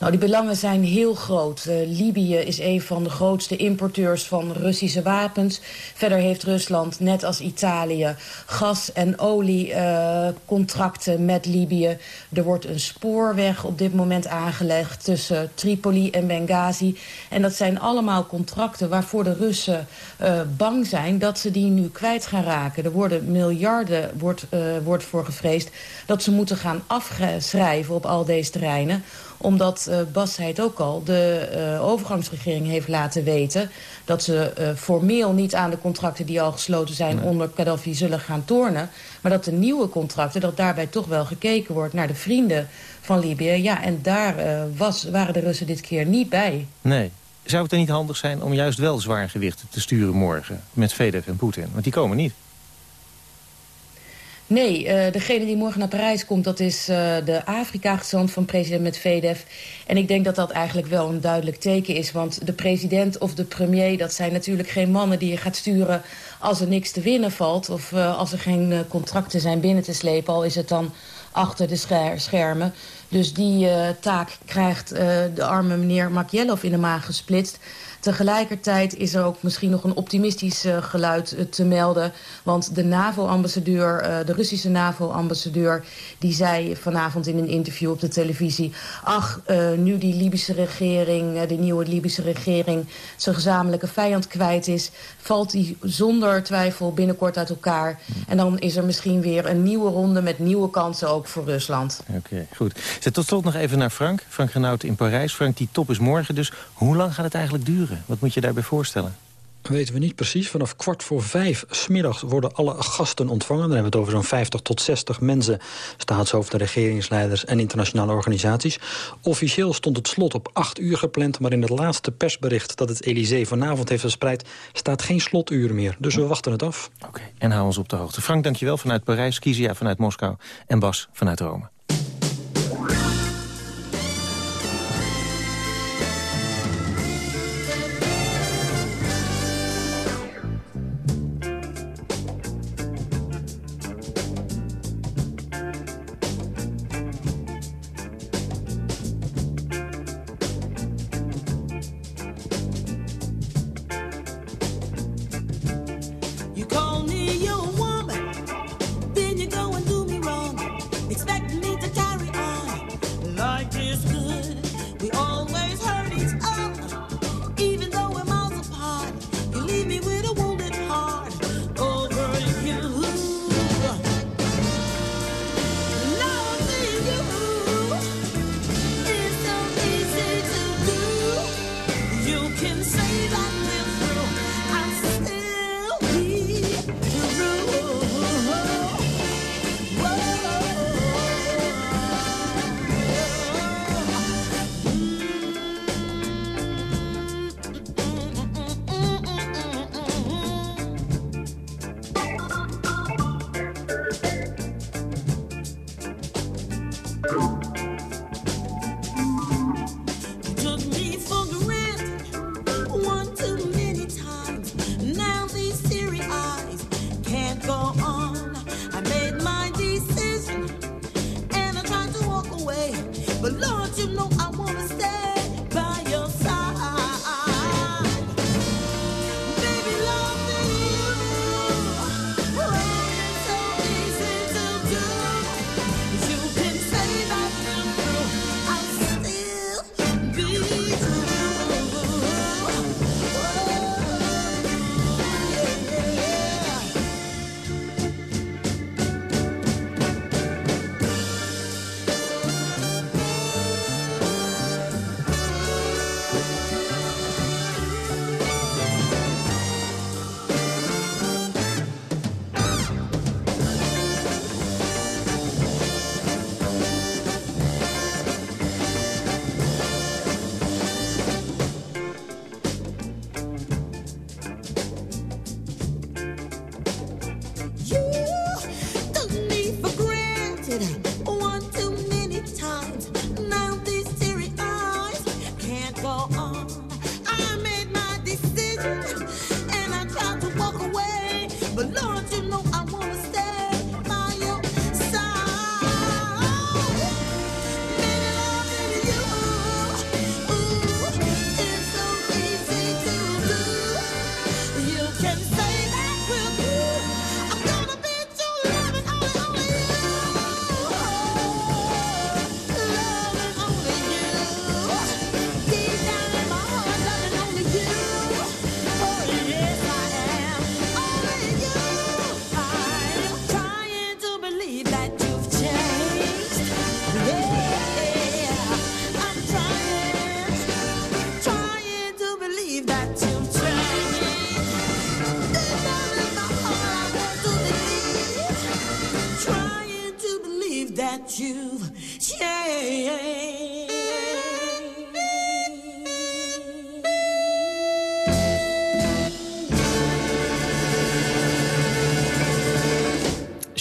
Nou, die belangen zijn heel groot. Uh, Libië is een van de grootste importeurs van Russische wapens. Verder heeft Rusland, net als Italië, gas- en oliecontracten uh, met Libië. Er wordt een spoorweg op dit moment aangelegd tussen Tripoli en Benghazi. En dat zijn allemaal contracten waarvoor de Russen uh, bang zijn dat ze die nu kwijt gaan raken. Er worden miljarden, wordt, wordt voor gevreesd, dat ze moeten gaan afschrijven op al deze terreinen omdat uh, Bas zei het ook al, de uh, overgangsregering heeft laten weten... dat ze uh, formeel niet aan de contracten die al gesloten zijn nee. onder Gaddafi zullen gaan tornen. Maar dat de nieuwe contracten, dat daarbij toch wel gekeken wordt naar de vrienden van Libië. Ja, en daar was, waren de Russen dit keer niet bij. Nee. Zou het er niet handig zijn om juist wel zwaar gewichten te sturen morgen met Vedev en Poetin? Want die komen niet. Nee, uh, degene die morgen naar Parijs komt... dat is uh, de Afrika-gezant van president Medvedev. En ik denk dat dat eigenlijk wel een duidelijk teken is. Want de president of de premier... dat zijn natuurlijk geen mannen die je gaat sturen... als er niks te winnen valt... of uh, als er geen contracten zijn binnen te slepen... al is het dan achter de schermen. Dus die taak krijgt de arme meneer Makjelov in de maag gesplitst. Tegelijkertijd is er ook misschien nog een optimistisch uh, geluid uh, te melden. Want de NAVO-ambassadeur, uh, de Russische NAVO-ambassadeur... die zei vanavond in een interview op de televisie... ach, nu die Libische regering, de nieuwe Libische regering... zijn gezamenlijke vijand kwijt is... valt die zonder twijfel binnenkort uit elkaar. En dan is er misschien weer een nieuwe ronde met nieuwe kansen ook voor Rusland. Oké, goed. Zet tot slot nog even naar Frank. Frank Genout in Parijs. Frank, die top is morgen dus. Hoe lang gaat het eigenlijk duren? Wat moet je daarbij voorstellen? weten we niet precies. Vanaf kwart voor vijf smiddags worden alle gasten ontvangen. Dan hebben we het over zo'n 50 tot 60 mensen. Staatshoofden, regeringsleiders en internationale organisaties. Officieel stond het slot op 8 uur gepland... maar in het laatste persbericht dat het Elysée vanavond heeft verspreid... staat geen slotuur meer. Dus we wachten het af. Oké, en hou ons op de hoogte. Frank, dankjewel vanuit Parijs, Kizia vanuit Moskou... en Bas vanuit Rome.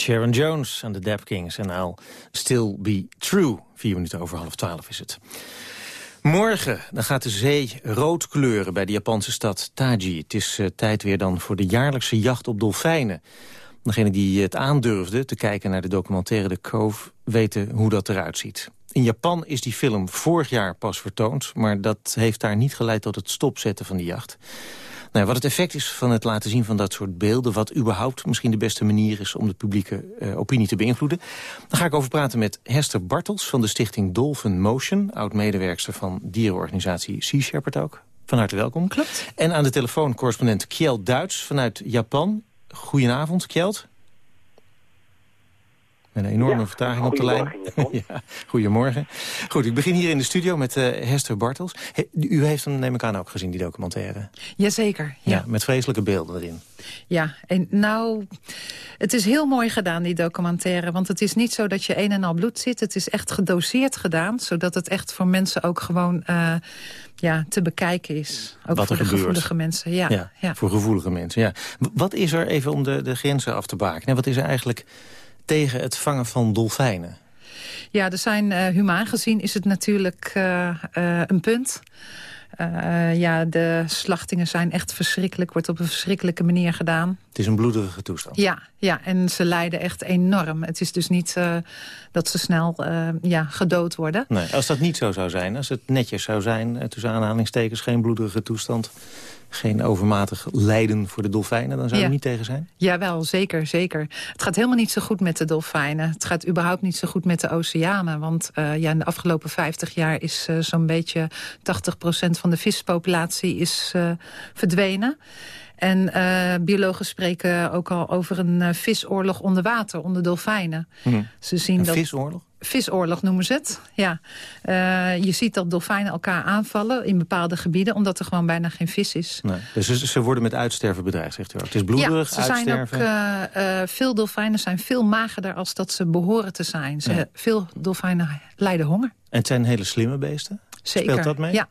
Sharon Jones en de Dap Kings en I'll Still Be True. Vier minuten over half twaalf is het. Morgen dan gaat de zee rood kleuren bij de Japanse stad Taji. Het is uh, tijd weer dan voor de jaarlijkse jacht op dolfijnen. Degene die het aandurfde te kijken naar de documentaire The Cove... weten hoe dat eruit ziet. in Japan is die film vorig jaar pas vertoond... maar dat heeft daar niet geleid tot het stopzetten van die jacht. Nou, wat het effect is van het laten zien van dat soort beelden... wat überhaupt misschien de beste manier is om de publieke uh, opinie te beïnvloeden... daar ga ik over praten met Hester Bartels van de stichting Dolphin Motion... oud-medewerkster van dierenorganisatie Sea Shepherd ook. Van harte welkom. Klopt. En aan de telefoon correspondent Kjeld Duits vanuit Japan. Goedenavond, Kjeld. Met een enorme Ja, vertraging op de lijn. goedemorgen, ja, goedemorgen. Goed, ik begin hier in de studio met eh, Hester Bartels. He- u heeft hem, neem ik aan, ook gezien, die documentaire. Jazeker, Ja. ja. met vreselijke beelden erin. Ja, en nou, het is heel mooi gedaan, die documentaire. Want het is niet zo dat je een en al bloed ziet. Het is echt gedoseerd gedaan, zodat het echt voor mensen ook gewoon eh, ja, te bekijken is. Ook Wat voor er de gebeurt. gevoelige mensen. Ja, ja. Voor gevoelige mensen, ja. Wat is er, even om de, de grenzen af te bakenen... wat is er eigenlijk tegen het vangen van dolfijnen? Ja, er zijn, eh humaan gezien is het natuurlijk eh, eh, een punt. Ja, de slachtingen zijn echt verschrikkelijk. Wordt op een verschrikkelijke manier gedaan. Het is een bloederige toestand. Ja, ja, en ze lijden echt enorm. Het is dus niet eh, dat ze snel eh, ja, gedood worden. Nee, als dat niet zo zou zijn, als het netjes zou zijn... eh, tussen aanhalingstekens, geen bloederige toestand... geen overmatig lijden voor de dolfijnen, dan zou je Ja. niet tegen zijn? Jawel, zeker, zeker. Het gaat helemaal niet zo goed met de dolfijnen. Het gaat überhaupt niet zo goed met de oceanen. Want ja, in de afgelopen 50 jaar is zo'n beetje 80% van de vispopulatie is verdwenen. En eh, biologen spreken ook al over een eh, visoorlog onder water, onder dolfijnen. Ze zien Een dat... visoorlog? Visoorlog noemen ze het, ja. Eh, je ziet dat dolfijnen elkaar aanvallen in bepaalde gebieden... omdat er gewoon bijna geen vis is. Nee. Dus ze, worden met uitsterven bedreigd, zegt u ook. Het is bloederig, ja, ze zijn ook, uitsterven. eh, eh, veel dolfijnen zijn veel magerder als dat ze behoren te zijn. Ze, Ja. Veel dolfijnen lijden honger. En het zijn hele slimme beesten? Zeker. Speelt dat mee? Ja.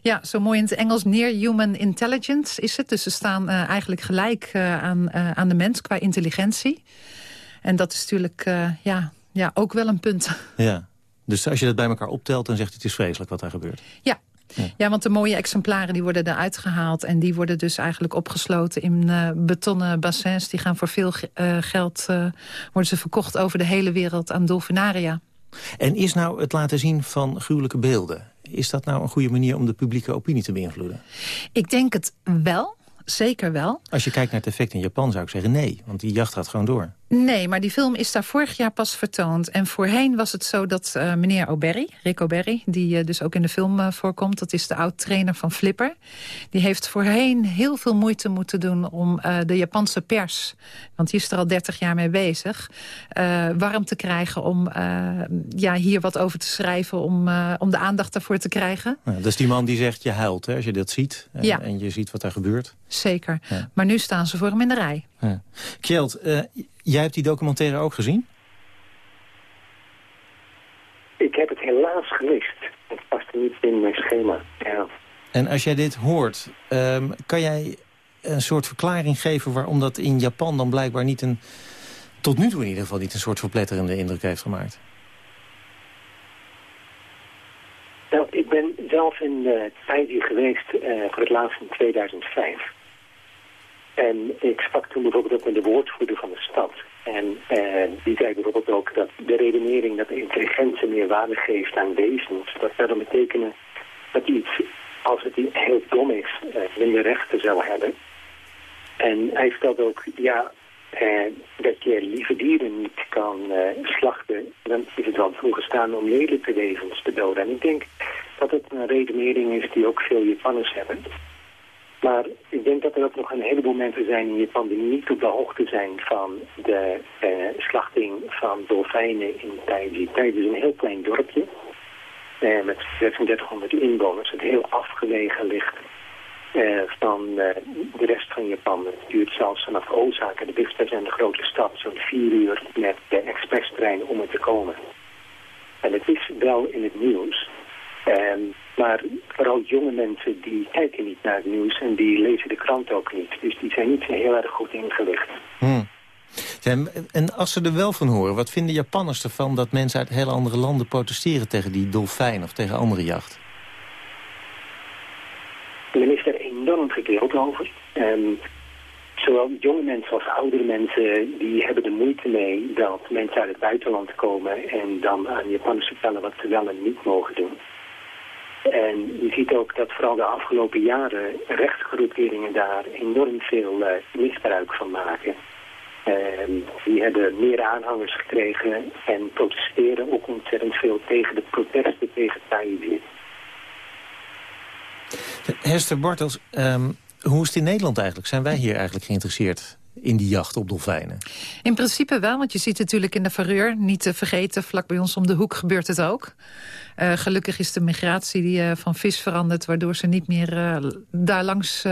ja, zo mooi in het Engels near human intelligence is het. Dus ze staan eh, eigenlijk gelijk eh, aan, eh, aan de mens qua intelligentie. En dat is natuurlijk ja, ja, ook wel een punt. Ja. Dus als je dat bij elkaar optelt, dan zegt het is vreselijk wat daar gebeurt. Ja. Ja, want de mooie exemplaren die worden eruit gehaald... en die worden dus eigenlijk opgesloten in betonnen bassins. Die gaan voor veel ge- geld worden ze verkocht over de hele wereld aan dolfinaria. En is nou het laten zien van gruwelijke beelden... is dat nou een goede manier om de publieke opinie te beïnvloeden? Ik denk het wel, zeker wel. Als je kijkt naar het effect in Japan zou ik zeggen nee. Want die jacht gaat gewoon door. Nee, maar die film is daar vorig jaar pas vertoond. En voorheen was het zo dat eh, meneer O'Berry, Rick O'Berry... die eh, dus ook in de film eh, voorkomt, dat is de oud-trainer van Flipper... die heeft voorheen heel veel moeite moeten doen om de Japanse pers... want die is er al 30 jaar mee bezig... warm te krijgen om ja, hier wat over te schrijven... om, om de aandacht daarvoor te krijgen. Nou, dat is die man die zegt je huilt hè, als je dat ziet. En, Ja. en je ziet wat daar gebeurt. Zeker. Ja. Maar nu staan ze voor hem in de rij. Ja. Kjeld, eh, jij hebt die documentaire ook gezien? Ik heb het helaas gemist. Het paste niet in mijn schema. Ja. En als jij dit hoort, ehm, kan jij een soort verklaring geven... waarom dat in Japan dan blijkbaar niet een... tot nu toe in ieder geval niet een soort verpletterende indruk heeft gemaakt? Nou, ik ben zelf in uh, Taiji geweest eh, voor het laatst in 2005. En ik sprak toen bijvoorbeeld ook met de woordvoerder van de stad. En eh, die zei bijvoorbeeld ook dat de redenering dat de intelligentie meer waarde geeft aan wezens, dat zou dan betekenen dat iets, als het heel dom is, eh, minder rechten zou hebben. En hij stelt ook, ja, eh, dat je lieve dieren niet kan eh, slachten, dan is het wel toegestaan om lelijke wezens te doden. En ik denk dat het een redenering is die ook veel Japanners hebben. Maar ik denk dat er ook nog een heleboel mensen zijn in Japan die niet op de hoogte zijn van de eh, slachting van dolfijnen in Taiji. Taiji is een heel klein dorpje eh, met 3600 inwoners, dat heel afgelegen ligt eh, van eh, de rest van Japan. Het duurt zelfs vanaf Osaka, de dichtstbijzijnde grote stad, zo'n vier uur met de expresstrein om er te komen. En het is wel in het nieuws. Ehm, maar vooral jonge mensen die kijken niet naar het nieuws en die lezen de krant ook niet. Dus die zijn niet zo heel erg goed ingelicht. Hmm. En als ze er wel van horen, wat vinden Japanners ervan... dat mensen uit hele andere landen protesteren tegen die dolfijn of tegen andere jacht? Men is er enorm gedeeld over. Um, zowel jonge mensen als oudere mensen, die hebben er moeite mee dat mensen uit het buitenland komen en dan aan Japanners vertellen wat ze wel en niet mogen doen. En je ziet ook dat vooral de afgelopen jaren rechtsgroeperingen daar enorm veel uh, misbruik van maken. Uh, die hebben meer aanhangers gekregen en protesteren ook ontzettend veel tegen de protesten tegen Taiwan. Hester Bartels, um, hoe is het in Nederland eigenlijk? Zijn wij hier eigenlijk geïnteresseerd in die jacht op dolfijnen? In principe wel, want je ziet natuurlijk in de verreur... niet te vergeten, vlak bij ons om de hoek gebeurt het ook. Uh, gelukkig is de migratie die, uh, van vis veranderd... waardoor ze niet meer uh, daar langs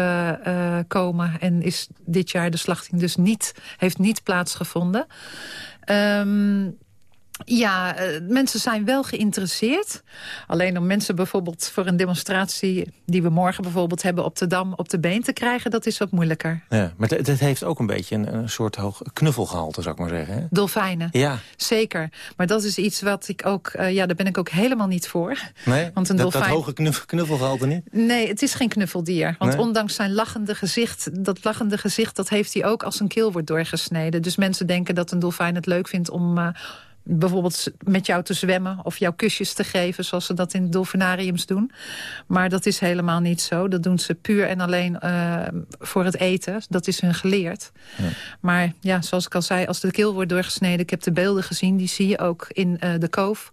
komen. En is dit jaar de slachting dus niet, heeft niet plaatsgevonden. Um, ja, uh, mensen zijn wel geïnteresseerd. Alleen om mensen bijvoorbeeld voor een demonstratie... die we morgen bijvoorbeeld hebben op de Dam op de been te krijgen... dat is wat moeilijker. Ja, maar het heeft ook een beetje een, een, soort hoog knuffelgehalte, zou ik maar zeggen. Hè? Dolfijnen, ja. zeker. Maar dat is iets wat ik ook... Uh, ja, daar ben ik ook helemaal niet voor. Nee, want een dat, dolfijn... dat hoge knuff, knuffelgehalte niet? Nee, het is geen knuffeldier. Want Nee? ondanks zijn lachende gezicht... dat lachende gezicht, dat heeft hij ook als een keel wordt doorgesneden. Dus mensen denken dat een dolfijn het leuk vindt om... Uh, bijvoorbeeld met jou te zwemmen of jouw kusjes te geven... zoals ze dat in dolfinariums doen. Maar dat is helemaal niet zo. Dat doen ze puur en alleen uh, voor het eten. Dat is hun geleerd. Ja. Maar ja, zoals ik al zei, als de keel wordt doorgesneden... ik heb de beelden gezien, die zie je ook in uh, de koof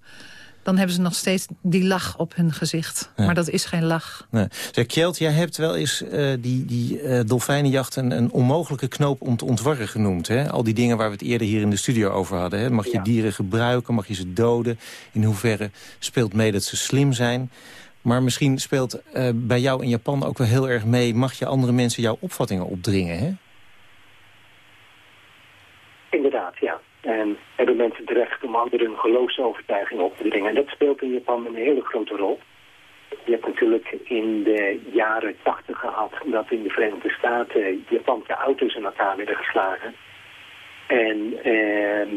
dan hebben ze nog steeds die lach op hun gezicht. Ja. Maar dat is geen lach. Nee. Zeg, Kjeld, jij hebt wel eens uh, die, die uh, dolfijnenjacht een, een, onmogelijke knoop om te ontwarren genoemd. Hè? Al die dingen waar we het eerder hier in de studio over hadden. Hè? Mag je ja. dieren gebruiken? Mag je ze doden? In hoeverre speelt mee dat ze slim zijn? Maar misschien speelt uh, bij jou in Japan ook wel heel erg mee... mag je andere mensen jouw opvattingen opdringen, hè? Inderdaad, ja. En hebben mensen het recht om anderen hun geloofsovertuiging op te dringen. En dat speelt in Japan een hele grote rol. Je hebt natuurlijk in de jaren tachtig gehad dat in de Verenigde Staten Japanse auto's in elkaar werden geslagen. En eh,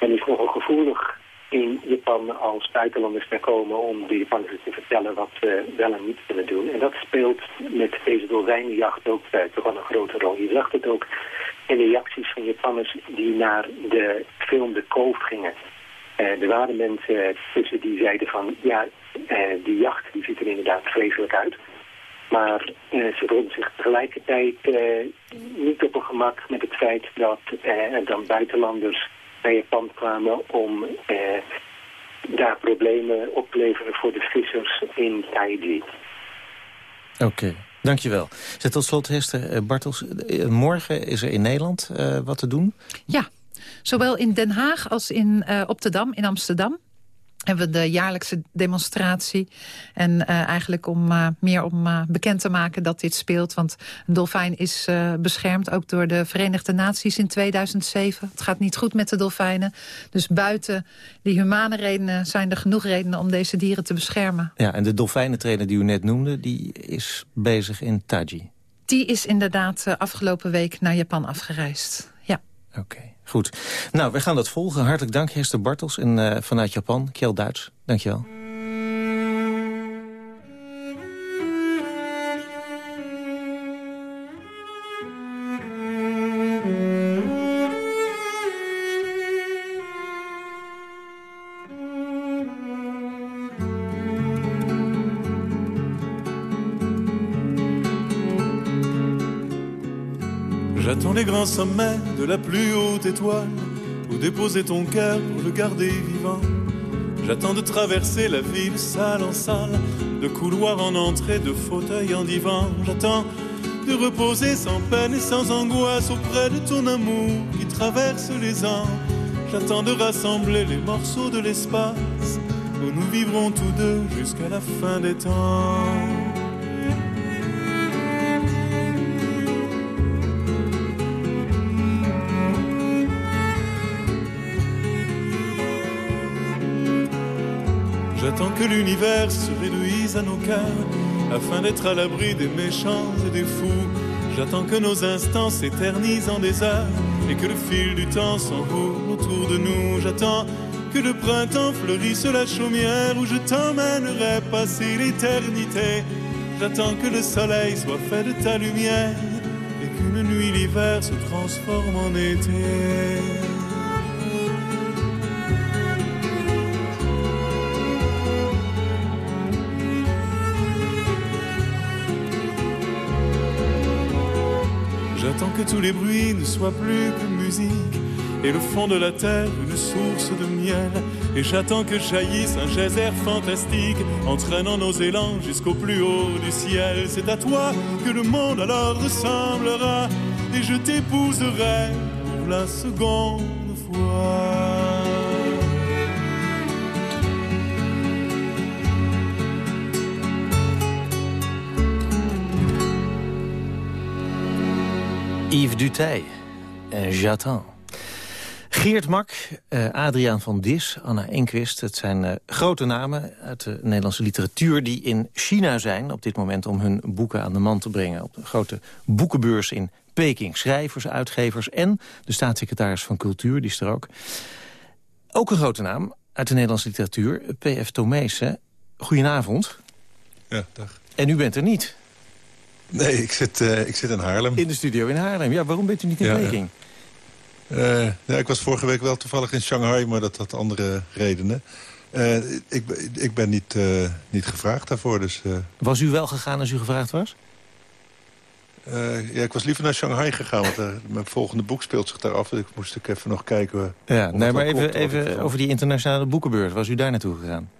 men is nogal gevoelig in Japan als buitenlanders daar komen om de Japanners te vertellen wat we wel en niet kunnen doen. En dat speelt met deze dolfijnenjacht ook uh, toch wel een grote rol. Je zag het ook in de reacties van Japanners die naar de film De Koof gingen. Uh, er waren mensen tussen die zeiden van, ja, uh, die jacht die ziet er inderdaad vreselijk uit. Maar ze voelden zich tegelijkertijd niet op een gemak met het feit dat er dan buitenlanders naar Japan kwamen om daar problemen op te leveren voor de vissers in Taiji. Oké. Okay. Dankjewel. Zet tot slot, Hester Bartels. Morgen is er in Nederland uh, wat te doen? Ja, zowel in Den Haag als in, uh, op de Dam in Amsterdam hebben we de jaarlijkse demonstratie. En uh, eigenlijk om uh, meer om uh, bekend te maken dat dit speelt. Want een dolfijn is beschermd ook door de Verenigde Naties in 2007. Het gaat niet goed met de dolfijnen. Dus buiten die humane redenen zijn er genoeg redenen om deze dieren te beschermen. Ja, en de dolfijnentrainer die u net noemde, die is bezig in Taji. Die is inderdaad afgelopen week naar Japan afgereisd. Ja. Oké. Okay. Goed. Nou, we gaan dat volgen. Hartelijk dank, Hester Bartels. En uh, vanuit Japan, Kjell Duits. Dank J'attends les grands sommets de la plus haute étoile Où déposer ton cœur pour le garder vivant. J'attends de traverser la ville salle en salle De couloir en entrée, de fauteuil en divan. J'attends de reposer sans peine et sans angoisse Auprès de ton amour qui traverse les ans. J'attends de rassembler les morceaux de l'espace Où nous vivrons tous deux jusqu'à la fin des temps que l'univers se réduise à nos cœurs afin d'être à l'abri des méchants et des fous. J'attends que nos instants s'éternisent en des et que le fil du temps s'enroule autour de nous. J'attends que le printemps fleurisse la chaumière où je t'emmènerai passer l'éternité. J'attends que le soleil soit fait de ta lumière et qu'une nuit l'hiver se transforme en été. Tous les bruits ne soient plus que musique et le fond de la terre une source de miel. Et j'attends que jaillisse un geyser fantastique, entraînant nos élans jusqu'au plus haut du ciel. C'est à toi que le monde alors ressemblera, et je t'épouserai pour la seconde Yves Dutey, en J'attends. Geert Mak, uh, Adriaan van Dis, Anna Enquist. Het zijn uh, grote namen uit de Nederlandse literatuur... die in China zijn op dit moment om hun boeken aan de man te brengen. Op de grote boekenbeurs in Peking. Schrijvers, uitgevers en de staatssecretaris van Cultuur, die is er ook. Ook een grote naam uit de Nederlandse literatuur, P.F. Tomezen. Goedenavond. Ja, dag. En u bent er niet. Nee, ik zit, uh, ik zit in Haarlem. In de studio in Haarlem. Ja, waarom bent u niet in ja, Peking? Uh, ja, ik was vorige week wel toevallig in Shanghai, maar dat had andere redenen. Uh, ik, ik ben niet, niet gevraagd daarvoor. Dus, Was u wel gegaan als u gevraagd was? ja, ik was liever naar Shanghai gegaan, want mijn volgende boek speelt zich daar af. Dus ik moest ik even nog kijken. Ja, nee, maar even, even over die internationale boekenbeurs. Was u daar naartoe gegaan?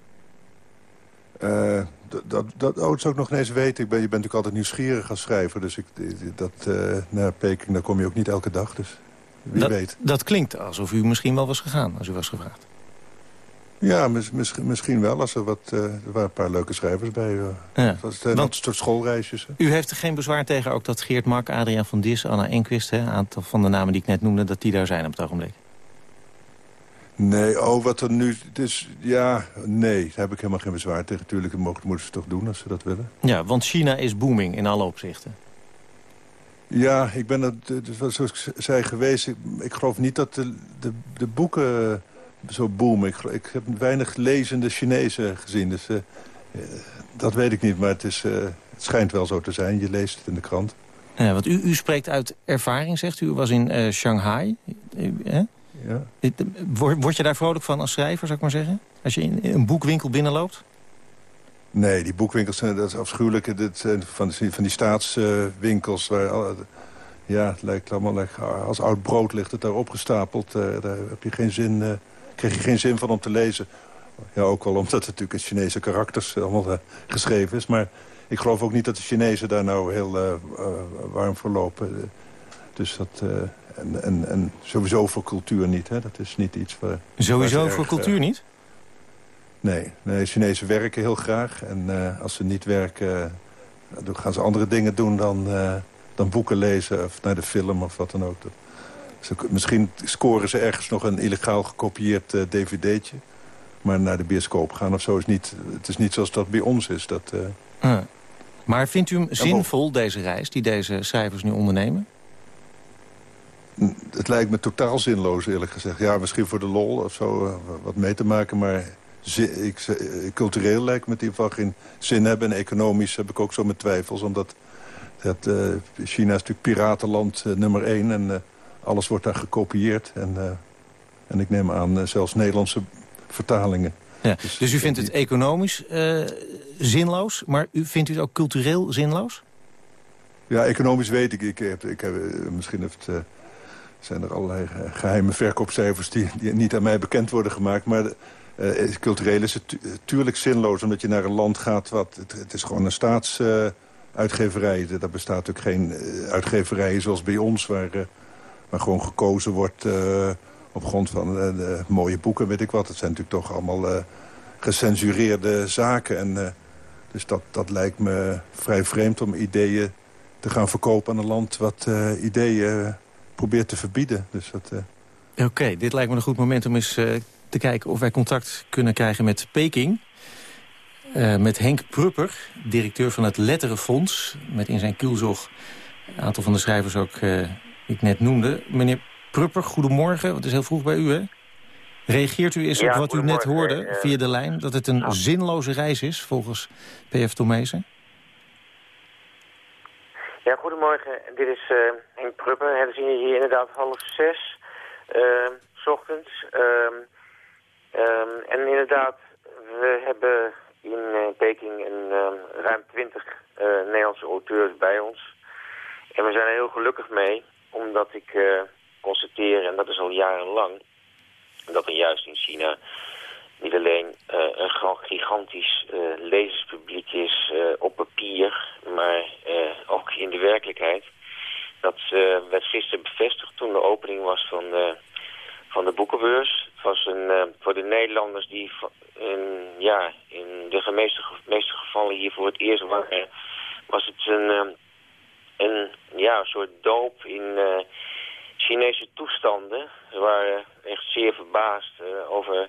Dat, dat, oh, zou ik nog eens weten. Ik ben, je bent natuurlijk altijd nieuwsgierig als schrijver. Dus ik, dat, naar Peking, daar kom je ook niet elke dag. Dus wie dat, weet. Dat klinkt alsof u misschien wel was gegaan als u was gevraagd. Ja, mis, mis, misschien wel. Als er, wat, uh, er waren een paar leuke schrijvers bij. Ja. Dat een soort schoolreisjes. U heeft er geen bezwaar tegen ook dat Geert Mak, Adriaan van Dis, Anna Enquist... een aantal van de namen die ik net noemde, dat die daar zijn op het ogenblik? Nee, oh, wat er nu... Dus, ja, nee, daar heb ik helemaal geen bezwaar tegen. Natuurlijk, dat mogen, moeten ze toch doen als ze dat willen. Ja, want China is booming in alle opzichten. Ja, ik ben er, zoals ik zei, geweest. Ik, ik geloof niet dat de, de, de boeken zo boomen. Ik, ik, heb weinig lezende Chinezen gezien. Dus uh, dat weet ik niet, maar het, is, uh, het schijnt wel zo te zijn. Je leest het in de krant. Ja, want u, u spreekt uit ervaring, zegt u. U was in uh, Shanghai. Hè? Ja. Word, je daar vrolijk van als schrijver, zou ik maar zeggen? Als je in een boekwinkel binnenloopt? Nee, die boekwinkels zijn dat is afschuwelijk. Van, die, van die staatswinkels. Uh, waar, ja, het lijkt allemaal als oud brood ligt het daar opgestapeld. Uh, daar heb je geen zin, uh, krijg je geen zin van om te lezen. Ja, ook wel omdat het natuurlijk in Chinese karakters allemaal geschreven is. Maar ik geloof ook niet dat de Chinezen daar nou heel warm voor lopen. Dus dat... En, en, en, sowieso voor cultuur niet, hè. Dat is niet iets waar... Sowieso voor cultuur niet? Nee, nee, Chinezen werken heel graag. En uh, als ze niet werken, dan gaan ze andere dingen doen dan, dan boeken lezen... of naar de film of wat dan ook. Ze, misschien scoren ze ergens nog een illegaal gekopieerd dvd'tje. Maar naar de bioscoop gaan of zo is niet... Het is niet zoals dat bij ons is. Dat, Maar vindt u hem zinvol, deze reis, die deze schrijvers nu ondernemen? Het lijkt me totaal zinloos, eerlijk gezegd. Ja, misschien voor de lol of zo wat mee te maken, maar ik, cultureel lijkt me het in ieder geval geen zin hebben. En economisch heb ik ook zo mijn twijfels. Omdat dat, uh, China is natuurlijk piratenland uh, nummer één. En uh, alles wordt daar gekopieerd. En, en ik neem aan zelfs Nederlandse vertalingen. Ja, dus, dus, u vindt het economisch zinloos. Maar u, vindt u het ook cultureel zinloos? Ja, economisch weet ik. ik, heb, ik heb, misschien heeft, zijn er allerlei geheime verkoopcijfers... Die, niet aan mij bekend worden gemaakt. Maar... De, uh, cultureel is het tuurlijk zinloos omdat je naar een land gaat... wat het, is gewoon een staatsuitgeverij. Uh, Daar bestaat ook geen uh, uitgeverij zoals bij ons... waar, waar gewoon gekozen wordt op grond van mooie boeken, weet ik wat. Het zijn natuurlijk toch allemaal gecensureerde zaken. En, dus dat, dat lijkt me vrij vreemd om ideeën te gaan verkopen aan een land... wat ideeën probeert te verbieden. Dus dat... Oké, dit lijkt me een goed moment om eens te kijken of wij contact kunnen krijgen met Peking. Uh, met Henk Prupper, directeur van het Letterenfonds. Met in zijn kielzog een aantal van de schrijvers ook uh, ik net noemde. Meneer Prupper, goedemorgen. Het is heel vroeg bij u, hè? Reageert u eens op wat u net hoorde via de lijn... dat het een zinloze reis is, volgens P.F. Tomezen? Ja, goedemorgen. Dit is uh, Henk Prupper. We zien hier inderdaad half zes, uh, s ochtends. Uh, en inderdaad, we hebben in Peking een, ruim twintig Nederlandse auteurs bij ons. En we zijn er heel gelukkig mee, omdat ik constateer, en dat is al jarenlang, dat er juist in China niet alleen uh, een gigantisch uh, lezerspubliek is uh, op papier, maar ook in de werkelijkheid. Dat werd gisteren bevestigd toen de opening was van, van de boekenbeurs. Het was een, voor de Nederlanders die in, ja, in de meeste, meeste gevallen hier voor het eerst waren, was het een, een, ja, een soort doop in Chinese toestanden. Ze waren echt zeer verbaasd over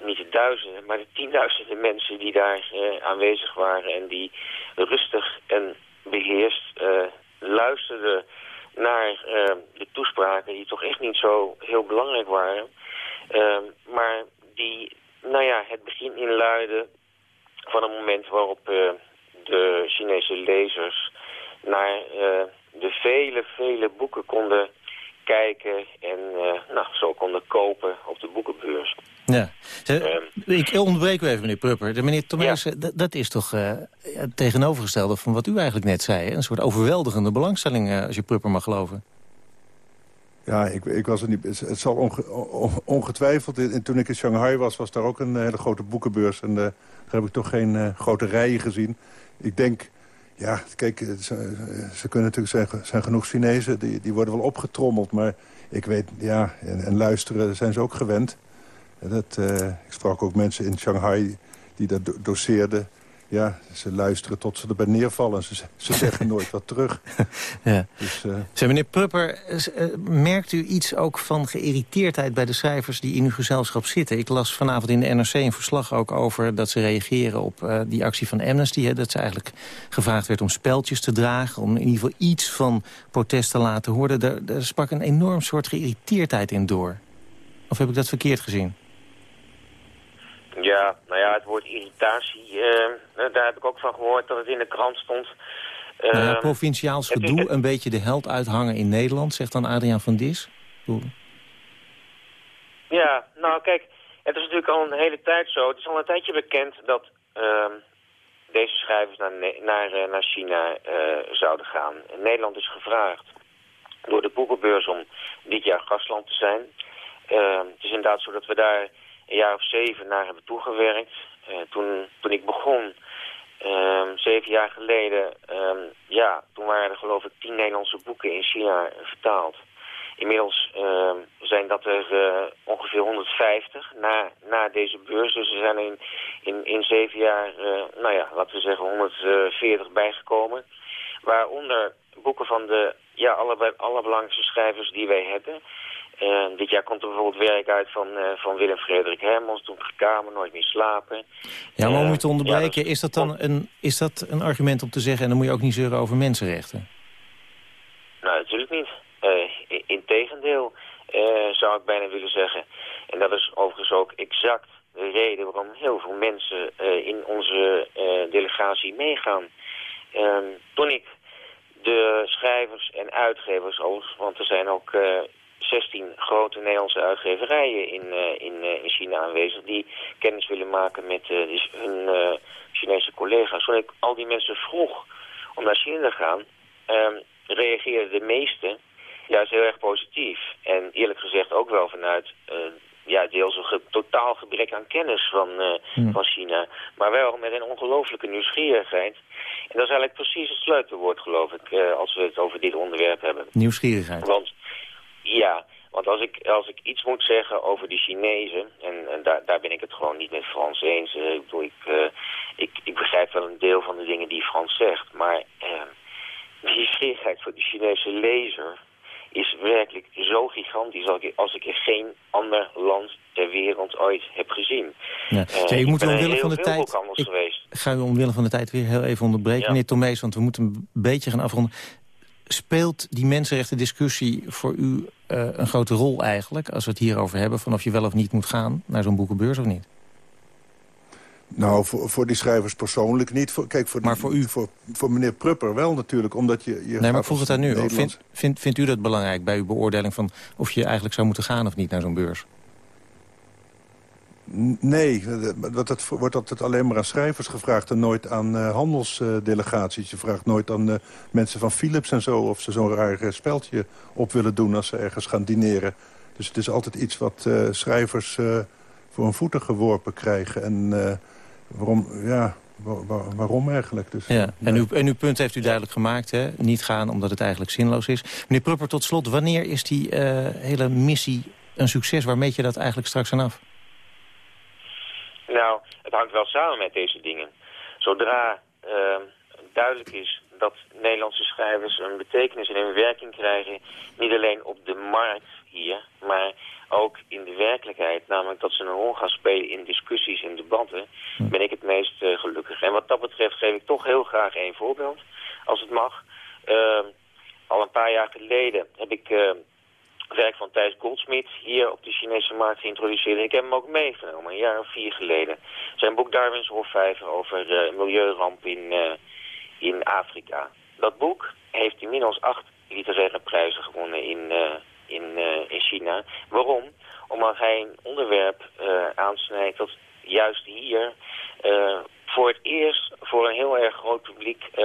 niet de duizenden, maar de tienduizenden mensen die daar uh, aanwezig waren en die rustig en beheerst uh, luisterden naar uh, de toespraken die toch echt niet zo heel belangrijk waren. Ehm, maar die, nou ja, het begin inluiden van een moment waarop de Chinese lezers naar de vele, vele boeken konden kijken en nou, zo konden kopen op de boekenbeurs. Ja. Ehm, ik onderbreek u even, meneer Prupper. De meneer Thomas, dat is toch uh, het tegenovergestelde van wat u eigenlijk net zei. Een soort overweldigende belangstelling, uh, als je Prupper mag geloven. Ja, ik, ik was er niet. Het zal onge, ongetwijfeld. En toen ik in Shanghai was, was daar ook een hele grote boekenbeurs. En uh, daar heb ik toch geen grote rijen gezien. Ik denk, ja, kijk, ze, ze kunnen natuurlijk zijn, zijn genoeg Chinezen. Die, die worden wel opgetrommeld. Maar ik weet, ja, en, en luisteren zijn ze ook gewend. Dat, uh, ik sprak ook mensen in Shanghai die dat doseerden. Ja, ze luisteren tot ze erbij neervallen. Ze, ze zeggen nooit wat terug. ja. Dus, uh... meneer Prupper, uh, merkt u iets ook van geïrriteerdheid bij de schrijvers die in uw gezelschap zitten? Ik las vanavond in de NRC een verslag ook over dat ze reageren op uh, die actie van Amnesty. Hè, dat ze eigenlijk gevraagd werd om speltjes te dragen, om in ieder geval iets van protest te laten horen. Daar, daar sprak een enorm soort geïrriteerdheid in door. Of heb ik dat verkeerd gezien? Ja, nou ja, het woord irritatie, uh, daar heb ik ook van gehoord dat het in de krant stond. Uh, nou ja, ehm, provinciaals gedoe, een beetje de held uithangen in Nederland, zegt dan Adriaan van Dis. Ja, nou kijk, het is natuurlijk al een hele tijd zo. Het is al een tijdje bekend dat uh, deze schrijvers naar, naar, eh, naar China zouden gaan. Nederland is gevraagd door de boekenbeurs om dit jaar gastland te zijn. Ehm, het is inderdaad zo dat we daar een jaar of zeven naar hebben toegewerkt. Uh, toen, toen ik begon, um, zeven jaar geleden, um, ja, toen waren er geloof ik tien Nederlandse boeken in China vertaald. Inmiddels uh, zijn dat er uh, ongeveer 150 na, na deze beurs. Dus er zijn in, in, in zeven jaar, uh, nou ja, laten we zeggen 140 bijgekomen. Waaronder boeken van de ja, alle, allerbelangrijkste schrijvers die wij hebben. Uh, dit jaar komt er bijvoorbeeld werk uit van, uh, van Willem Frederik Hermans, Toen Kamer, Nooit meer slapen. Ja, maar om u te onderbreken, is, dat dan een, is dat een argument om te zeggen... en dan moet je ook niet zeuren over mensenrechten? Nou, natuurlijk niet. Uh, Integendeel, zou ik bijna willen zeggen. En dat is overigens ook exact de reden waarom heel veel mensen in onze delegatie meegaan. Ehm, toen ik de schrijvers en uitgevers, want er zijn ook 16 grote Nederlandse uitgeverijen in, uh, in, uh, in China aanwezig... die kennis willen maken met uh, hun Chinese collega's. Toen ik al die mensen vroeg om naar China te gaan... Ehm, reageerden de meesten juist heel erg positief. En eerlijk gezegd ook wel vanuit ja, deels een ge totaal gebrek aan kennis van, hmm. van China. Maar wel met een ongelooflijke nieuwsgierigheid. En dat is eigenlijk precies het sleutelwoord, geloof ik, als we het over dit onderwerp hebben. Nieuwsgierigheid. Want ja, want als ik, als ik iets moet zeggen over de Chinezen, en, en daar, daar ben ik het gewoon niet met Frans eens. Uh, ik, bedoel, ik, uh, ik, ik begrijp wel een deel van de dingen die Frans zegt, maar uh, de nieuwsgierigheid voor de Chinese lezer is werkelijk zo gigantisch als ik, ik in geen ander land ter wereld ooit heb gezien. Ja. Uh, ik moet omwille van de tijd. Ik geweest. ga u omwille van de tijd weer heel even onderbreken, ja. meneer Tomees, want we moeten een beetje gaan afronden speelt die mensenrechten discussie voor u uh, een grote rol eigenlijk... als we het hierover hebben, van of je wel of niet moet gaan naar zo'n boekenbeurs of niet? Nou, voor, voor die schrijvers persoonlijk niet. Voor, kijk, voor maar voor u? Voor, voor meneer Prupper wel natuurlijk, omdat je... je nee, maar ik vroeg het aan u. Vindt, u dat belangrijk bij uw beoordeling van of je eigenlijk zou moeten gaan of niet naar zo'n beurs? Nee, dat wordt altijd alleen maar aan schrijvers gevraagd... en nooit aan uh, handelsdelegaties. je vraagt nooit aan uh, mensen van Philips en zo... of ze zo'n raar uh, speldje op willen doen als ze ergens gaan dineren. Dus het is altijd iets wat schrijvers voor hun voeten geworpen krijgen. En waarom, ja, waarom eigenlijk? Dus, ja. en, uw, en uw punt heeft u duidelijk gemaakt, hè? Niet gaan omdat het eigenlijk zinloos is. Meneer Prupper, tot slot, wanneer is die hele missie een succes? Waar meet je dat eigenlijk straks aan af? Nou, het hangt wel samen met deze dingen. Zodra uh, duidelijk is dat Nederlandse schrijvers een betekenis en een werking krijgen... niet alleen op de markt hier, maar ook in de werkelijkheid. Namelijk dat ze een rol gaan spelen in discussies en debatten... Hm. ben ik het meest uh, gelukkig. En wat dat betreft geef ik toch heel graag één voorbeeld, als het mag. Uh, al een paar jaar geleden heb ik ehm, werk van Thijs Goldsmith hier op de Chinese markt geïntroduceerd. Ik heb hem ook meegenomen, een jaar of vier geleden. Zijn boek Darwin's Hofvijver over uh, milieuramp in, in Afrika. Dat boek heeft inmiddels acht literaire prijzen gewonnen in, in, in China. Waarom? Omdat hij een onderwerp aansnijdt dat juist hier voor het eerst voor een heel erg groot publiek uh,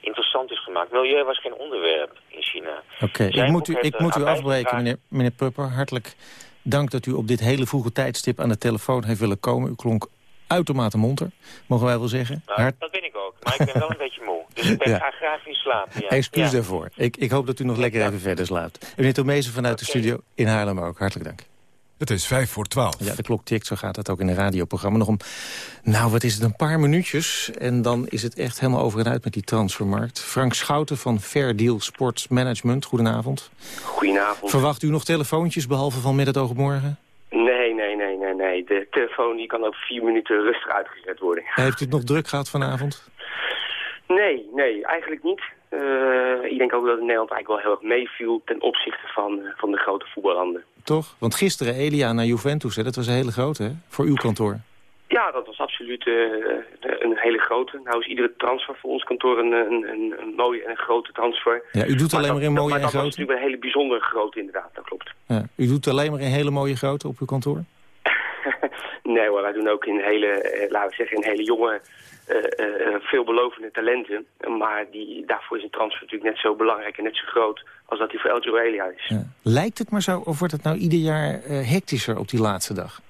interessant is gemaakt. Milieu was geen onderwerp in China. Oké, ik moet u, ik moet u afbreken, meneer, meneer Pupper. Hartelijk dank dat u op dit hele vroege tijdstip aan de telefoon heeft willen komen. U klonk uitermate monter, mogen wij wel zeggen. Nou, Dat ben ik ook, maar ik ben wel een beetje moe. Dus ik ben ja. graag in slaap. Ja. Excuus daarvoor. Ik, ik hoop dat u nog lekker even verder slaapt. En meneer Tomezen vanuit de studio in Haarlem ook. Hartelijk dank. Het is vijf voor twaalf. Ja, de klok tikt, zo gaat dat ook in een radioprogramma. Nog om, nou wat is het, een paar minuutjes. En dan is het echt helemaal over en uit met die transfermarkt. Frank Schouten van Fair Deal Sports Management, goedenavond. Goedenavond. Verwacht u nog telefoontjes, behalve van met het oog op morgen? Nee. De telefoon die kan over vier minuten rustig uitgezet worden. Heeft u het nog druk gehad vanavond? Nee, nee, eigenlijk niet. Uh, ik denk ook dat Nederland eigenlijk wel heel erg meeviel ten opzichte van, uh, van de grote voetballanden. Toch? Want gisteren Elia naar Juventus, hè, dat was een hele grote, hè? Voor uw kantoor. Ja, dat was absoluut uh, een hele grote. Nou is iedere transfer voor ons kantoor een, een, een, een mooie en een grote transfer. Ja, u doet alleen maar, in mooie en grote? Maar dat was natuurlijk een hele bijzondere grote inderdaad, dat klopt. Ja, u doet alleen maar in hele mooie grote op uw kantoor? Nee hoor, wij doen ook in hele, laten we zeggen, in hele jonge uh, veelbelovende talenten. Maar die, daarvoor is een transfer natuurlijk net zo belangrijk en net zo groot als dat die voor El Joelia is. Ja. Lijkt het maar zo, of wordt het nou ieder jaar hectischer op die laatste dag?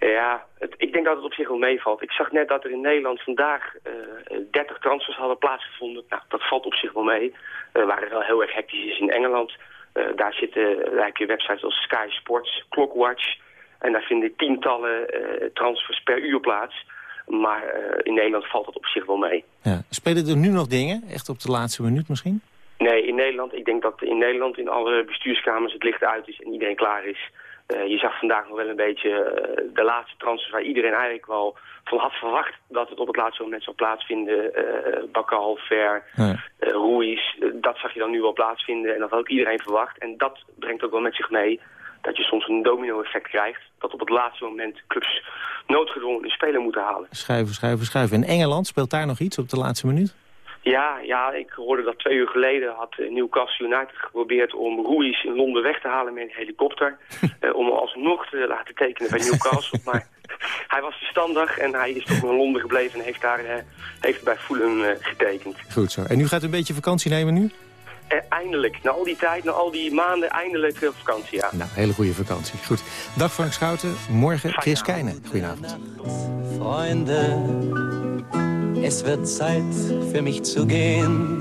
Ja, het, ik denk dat het op zich wel meevalt. Ik zag net dat er in Nederland vandaag uh, 30 transfers hadden plaatsgevonden. Nou, dat valt op zich wel mee. Uh, waar het wel heel erg hectisch is in Engeland. Uh, daar zitten daar heb je websites als Sky Sports, Clockwatch. En daar vinden tientallen transfers per uur plaats. Maar uh, in Nederland valt dat op zich wel mee. Ja. Spelen er nu nog dingen? Echt op de laatste minuut misschien? Nee, in Nederland. Ik denk dat in Nederland in alle bestuurskamers het licht uit is en iedereen klaar is. Uh, je zag vandaag nog wel een beetje uh, de laatste transfers waar iedereen eigenlijk wel van had verwacht dat het op het laatste moment zou plaatsvinden. Uh, Bakal, Ver. Ruiz, dat zag je dan nu wel plaatsvinden en dat had ook iedereen verwacht. En dat brengt ook wel met zich mee dat je soms een domino-effect krijgt. Dat op het laatste moment clubs noodgedwongen een speler moeten halen. Schuiven, schuiven, schuiven. En Engeland, speelt daar nog iets op de laatste minuut? Ja, ja, ik hoorde dat twee uur geleden had Newcastle United geprobeerd om Ruiz in Londen weg te halen met een helikopter. uh, om hem alsnog te laten tekenen bij Newcastle. maar hij was verstandig en hij is toch in Londen gebleven en heeft daar uh, heeft bij Fulham getekend. Goed zo. En nu gaat u een beetje vakantie nemen nu? Eh, eindelijk, na al die tijd, na al die maanden, eindelijk uh, vakantie, ja. Nou, hele goede vakantie. Goed. Dag Frank Schouten, morgen Chris Keijnen. Goedenavond. Freunde, es wird Zeit für mich zu gehen.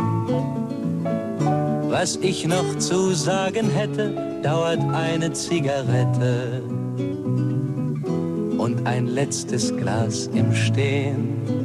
Was ich noch zu sagen hätte, dauert eine Zigarette und ein letztes Glas im Stehen.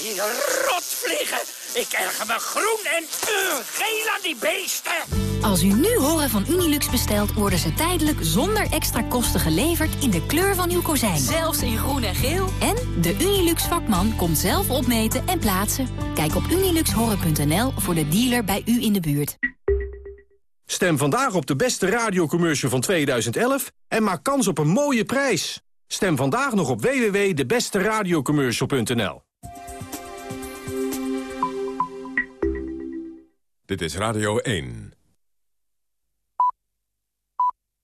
Die rotvliegen! Ik erger me groen en uh, geel aan die beesten! Als u nu horen van Unilux bestelt, worden ze tijdelijk zonder extra kosten geleverd in de kleur van uw kozijn. Zelfs in groen en geel. En de Unilux vakman komt zelf opmeten en plaatsen. Kijk op uniluxhoren.nl voor de dealer bij u in de buurt. Stem vandaag op de beste radiocommercial van 2011 en maak kans op een mooie prijs. Stem vandaag nog op www.debesteradiocommercial.nl. Dit is Radio 1.